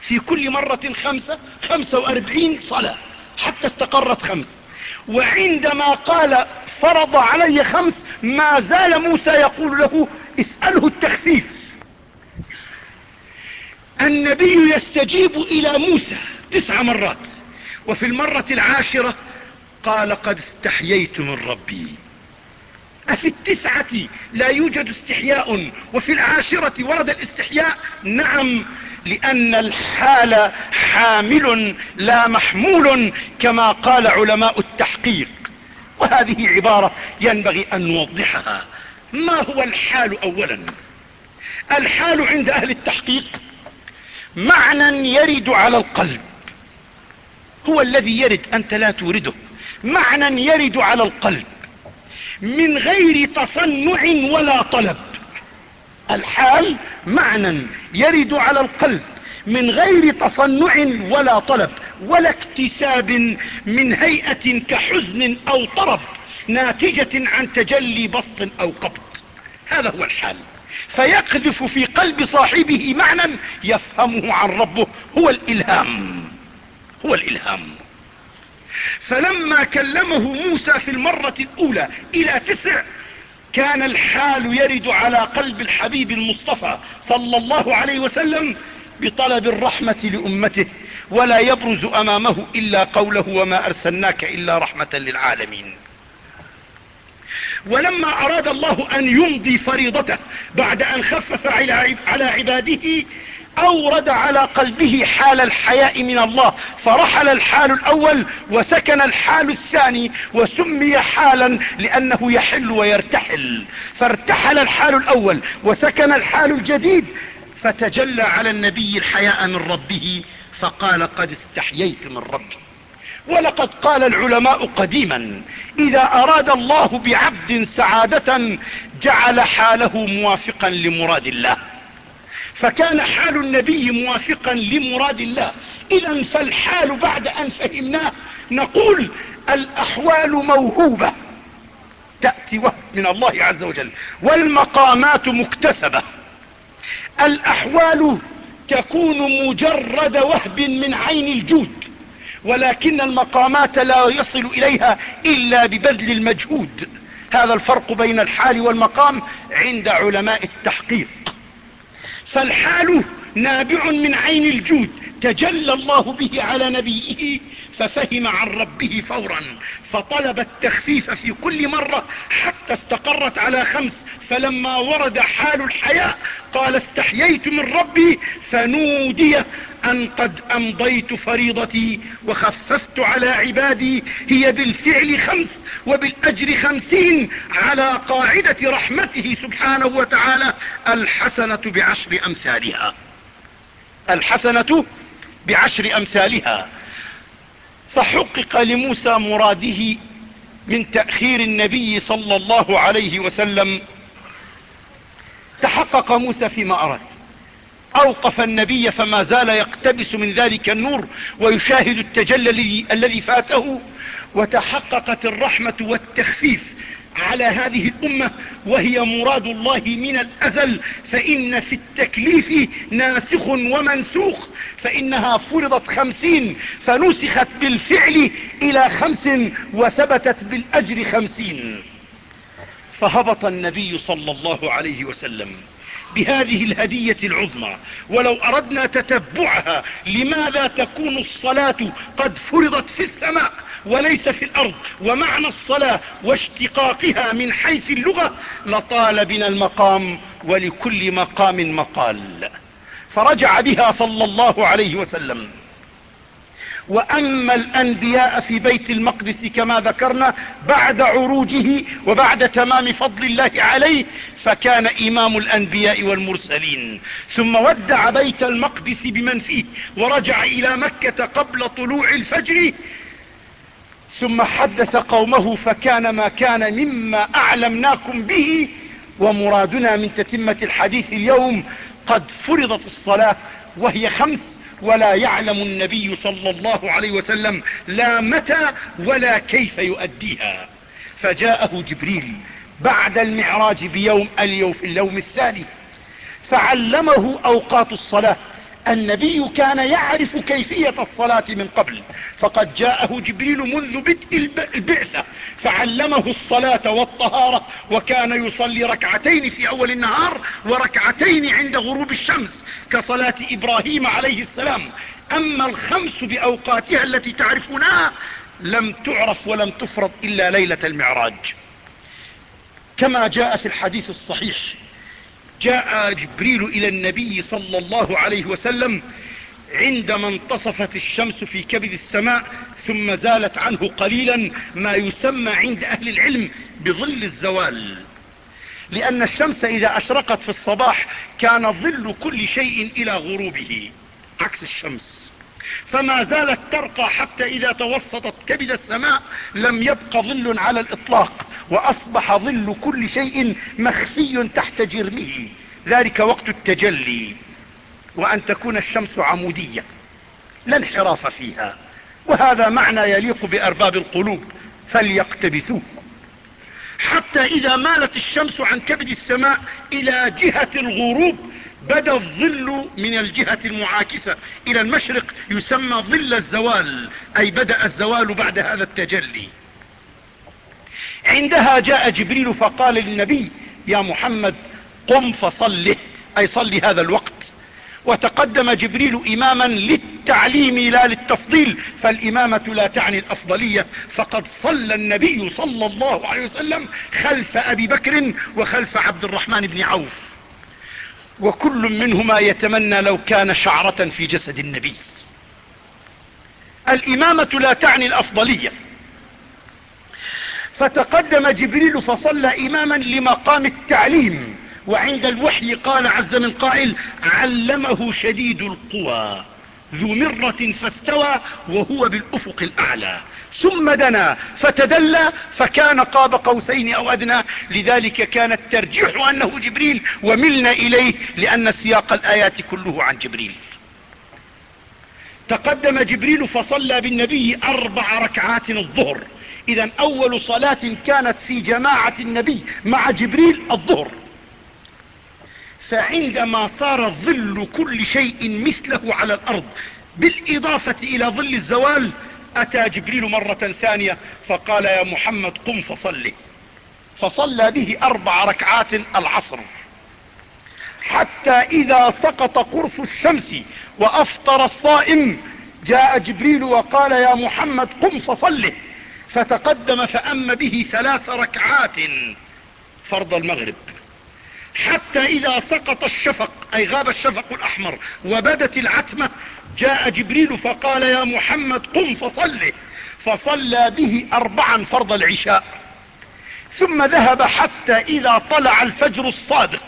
في كل مرة خمسة خمسة وأربعين صلاة حتى استقرت خمس. وعندما قال فرض علي خمس ما زال موسى يقول له اسأله التخفيف. النبي يستجيب إلى موسى تسع مرات. وفي المرة العاشرة قال قد استحييت من ربي. أفي التسعة لا يوجد استحياء وفي العاشرة ورد الاستحياء نعم لأن الحال حامل لا محمول كما قال علماء التحقيق. وهذه عبارة ينبغي أن نوضحها. ما هو الحال أولا؟ الحال عند أهل التحقيق معنى يرد على القلب. هو الذي يرد أنت لا تورده معنى يرد على القلب من غير تصنع ولا طلب. الحال معنى يرد على القلب من غير تصنع ولا طلب ولا اكتساب من هيئة كحزن أو طرب ناتجة عن تجلي بسط أو قبض. هذا هو الحال. فيقذف في قلب صاحبه معنى يفهمه عن ربه. هو الإلهام. هو الإلهام. فلما كلمه موسى في المرة الأولى إلى تسع كان الحال يرد على قلب الحبيب المصطفى صلى الله عليه وسلم بطلب الرحمة لأمته ولا يبرز أمامه إلا قوله وما أرسلناك إلا رحمة للعالمين. ولما أراد الله أن يمضي فريضته بعد أن خفف على عباده أورد على قلبه حال الحياء من الله. فرحل الحال الأول وسكن الحال الثاني وسمي حالا لأنه يحل ويرتحل. فارتحل الحال الأول وسكن الحال الجديد فتجلى على النبي الحياء من ربه فقال قد استحييت من ربي. ولقد قال العلماء قديما إذا أراد الله بعبد سعادة جعل حاله موافقا لمراد الله. فكان حال النبي موافقا لمراد الله. إذا فالحال بعد أن فهمناه نقول الأحوال موهوبة. تأتي وهب من الله عز وجل والمقامات مكتسبة. الأحوال تكون مجرد وهب من عين الجود ولكن المقامات لا يصل إليها إلا ببذل المجهود. هذا الفرق بين الحال والمقام عند علماء التحقيق. فالحال نابع من عين الجود. تجلى الله به على نبيه ففهم عن ربه فورا. فطلب التخفيف في كل مرة حتى استقرت على خمس فلما ورد حال الحياء قال استحييت من ربي فنودي أن قد أمضيت فريضتي وخففت على عبادي هي بالفعل خمس وبالأجر خمسين على قاعدة رحمته سبحانه وتعالى الحسنة بعشر أمثالها. الحسنة بعشر أمثالها. فحقق لموسى مراده من تأخير النبي صلى الله عليه وسلم تحقق موسى فيما أراد. أوقف النبي فما زال يقتبس من ذلك النور ويشاهد التجلي الذي فاته. وتحققت الرحمة والتخفيف على هذه الأمة وهي مراد الله من الأزل. فإن في التكليف ناسخ ومنسوخ. فإنها فرضت خمسين فنسخت بالفعل إلى خمس وثبتت بالأجر خمسين. فهبط النبي صلى الله عليه وسلم بهذه الهدية العظمى ولو أردنا تتبعها لماذا تكون الصلاة قد فرضت في السماء وليس في الأرض؟ ومعنى الصلاة واشتقاقها من حيث اللغة لطال بنا المقام ولكل مقام مقال. فرجع بها صلى الله عليه وسلم وأما الأنبياء في بيت المقدس كما ذكرنا بعد عروجه وبعد تمام فضل الله عليه فكان إمام الأنبياء والمرسلين. ثم ودع بيت المقدس بمن فيه ورجع إلى مكة قبل طلوع الفجر. ثم حدث قومه فكان ما كان مما أعلمناكم به ومرادنا من تتمة الحديث اليوم قد فرضت الصلاة وهي خمس ولا يعلم النبي صلى الله عليه وسلم لا متى ولا كيف يؤديها. فجاءه جبريل بعد المعراج بيوم اليوم في اليوم الثاني فعلمه أوقات الصلاة. النبي كان يعرف كيفية الصلاة من قبل. فقد جاءه جبريل منذ بدء البعثة فعلمه الصلاة والطهارة وكان يصلي ركعتين في أول النهار وركعتين عند غروب الشمس كصلاة إبراهيم عليه السلام. أما الخمس بأوقاتها التي تعرفونها لم تعرف ولم تفرض إلا ليلة المعراج. كما جاء في الحديث الصحيح جاء جبريل إلى النبي صلى الله عليه وسلم عندما انتصفت الشمس في كبد السماء ثم زالت عنه قليلا ما يسمى عند أهل العلم بظل الزوال. لأن الشمس إذا أشرقت في الصباح كان ظل كل شيء إلى غروبه عكس الشمس. فما زالت ترقى حتى إذا توسطت كبد السماء لم يبق ظل على الإطلاق وأصبح ظل كل شيء مخفي تحت جرمه. ذلك وقت التجلي. وأن تكون الشمس عمودية لا انحراف فيها. وهذا معنى يليق بأرباب القلوب فليقتبسوه. حتى إذا مالت الشمس عن كبد السماء إلى جهة الغروب بدا الظل من الجهة المعاكسة إلى المشرق يسمى ظل الزوال أي بدأ الزوال بعد هذا التجلي. عندها جاء جبريل فقال للنبي يا محمد قم فصله. أي صل هذا الوقت. وتقدم جبريل إماما للتعليم لا للتفضيل فالإمامة لا تعني الأفضلية فقد صلى النبي صلى الله عليه وسلم خلف أبي بكر وخلف عبد الرحمن بن عوف. وكل منهما يتمنى لو كان شعرة في جسد النبي. الإمامة لا تعني الأفضلية. فتقدم جبريل فصلى إماما لمقام التعليم. وعند الوحي قال عز من قائل علمه شديد القوى ذو مرة فاستوى وهو بالأفق الأعلى. ثم دنا فتدلى فكان قاب قوسين أو أدنى. لذلك كان الترجيح أنه جبريل وملنا إليه لأن سياق الآيات كله عن جبريل. تقدم جبريل فصلى بالنبي أربع ركعات الظهر. إذا أول صلاة كانت في جماعة النبي مع جبريل الظهر. فعندما صار ظل كل شيء مثله على الأرض بالإضافة إلى ظل الزوال أتى جبريل مرة ثانية فقال يا محمد قم فصل فصلى به أربع ركعات العصر. حتى إذا سقط قرص الشمس وأفطر الصائم جاء جبريل وقال يا محمد قم فصله فتقدم فأم به ثلاث ركعات فرض المغرب. حتى إذا سقط الشفق أي غاب الشفق الأحمر وبدت العتمة جاء جبريل فقال يا محمد قم فصله فصلى به أربعا فرض العشاء. ثم ذهب حتى إذا طلع الفجر الصادق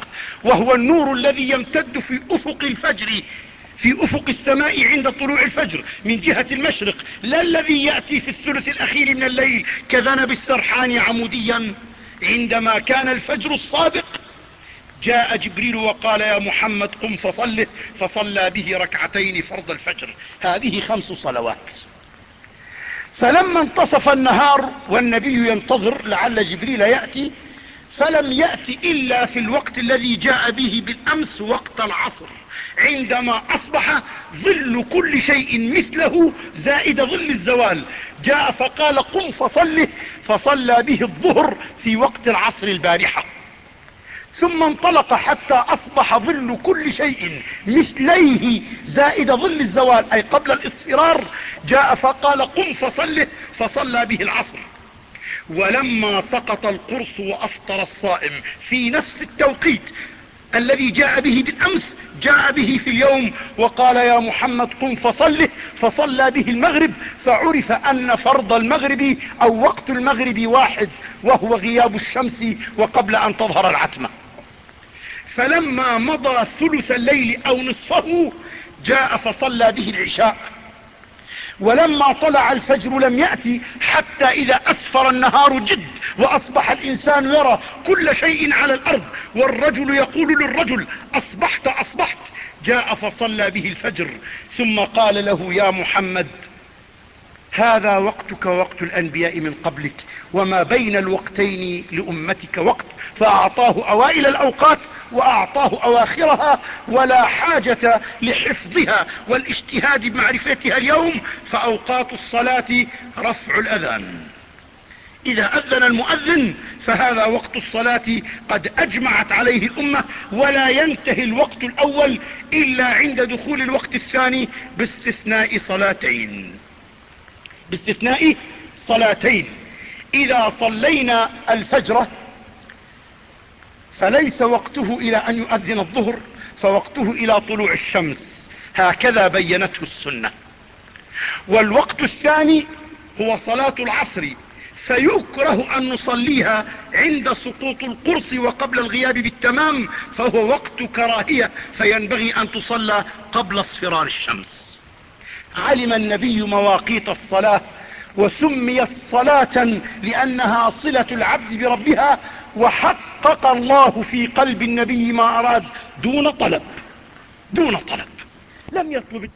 وهو النور الذي يمتد في أفق الفجر في أفق السماء عند طلوع الفجر من جهة المشرق. لا الذي يأتي في الثلث الأخير من الليل كذنب السرحان عموديا عندما كان الفجر الصادق جاء جبريل وقال يا محمد قم فصله فصلى به ركعتين فرض الفجر. هذه خمس صلوات. فلما انتصف النهار والنبي ينتظر لعل جبريل يأتي فلم يأت إلا في الوقت الذي جاء به بالأمس وقت العصر. عندما أصبح ظل كل شيء مثله زائد ظل الزوال. جاء فقال قم فصله فصلى به الظهر في وقت العصر البارحة. ثم انطلق حتى أصبح ظل كل شيء مثليه زائد ظل الزوال أي قبل الاصفرار جاء فقال قم فصله فصلى به العصر. ولما سقط القرص وأفطر الصائم في نفس التوقيت الذي جاء به بالأمس جاء به في اليوم وقال يا محمد قم فصله فصلى به المغرب فعرف أن فرض المغرب أو وقت المغرب واحد وهو غياب الشمس وقبل أن تظهر العتمة. فلما مضى ثلث الليل أو نصفه جاء فصلى به العشاء. ولما طلع الفجر لم يأتي حتى إذا أسفر النهار جد وأصبح الإنسان يرى كل شيء على الأرض والرجل يقول للرجل أصبحت أصبحت. جاء فصلى به الفجر ثم قال له يا محمد هذا وقتك ووقت الأنبياء من قبلك وما بين الوقتين لأمتك وقت فأعطاه أوائل الأوقات وأعطاه أواخرها ولا حاجة لحفظها والاجتهاد بمعرفتها اليوم فأوقات الصلاة رفع الأذان. إذا أذن المؤذن فهذا وقت الصلاة قد أجمعت عليه الأمة ولا ينتهي الوقت الأول إلا عند دخول الوقت الثاني باستثناء صلاتين. باستثناء صلاتين. إذا صلينا الفجر فليس وقته إلى أن يؤذن الظهر فوقته إلى طلوع الشمس. هكذا بينته السنة. والوقت الثاني هو صلاة العصر فيكره أن نصليها عند سقوط القرص وقبل الغياب بالتمام فهو وقت كراهية فينبغي أن تصلى قبل اصفرار الشمس. علم النبي مواقيت الصلاة وسميت صلاة لأنها صلة العبد بربها وحقق الله في قلب النبي ما أراد دون طلب دون طلب. لم يطلب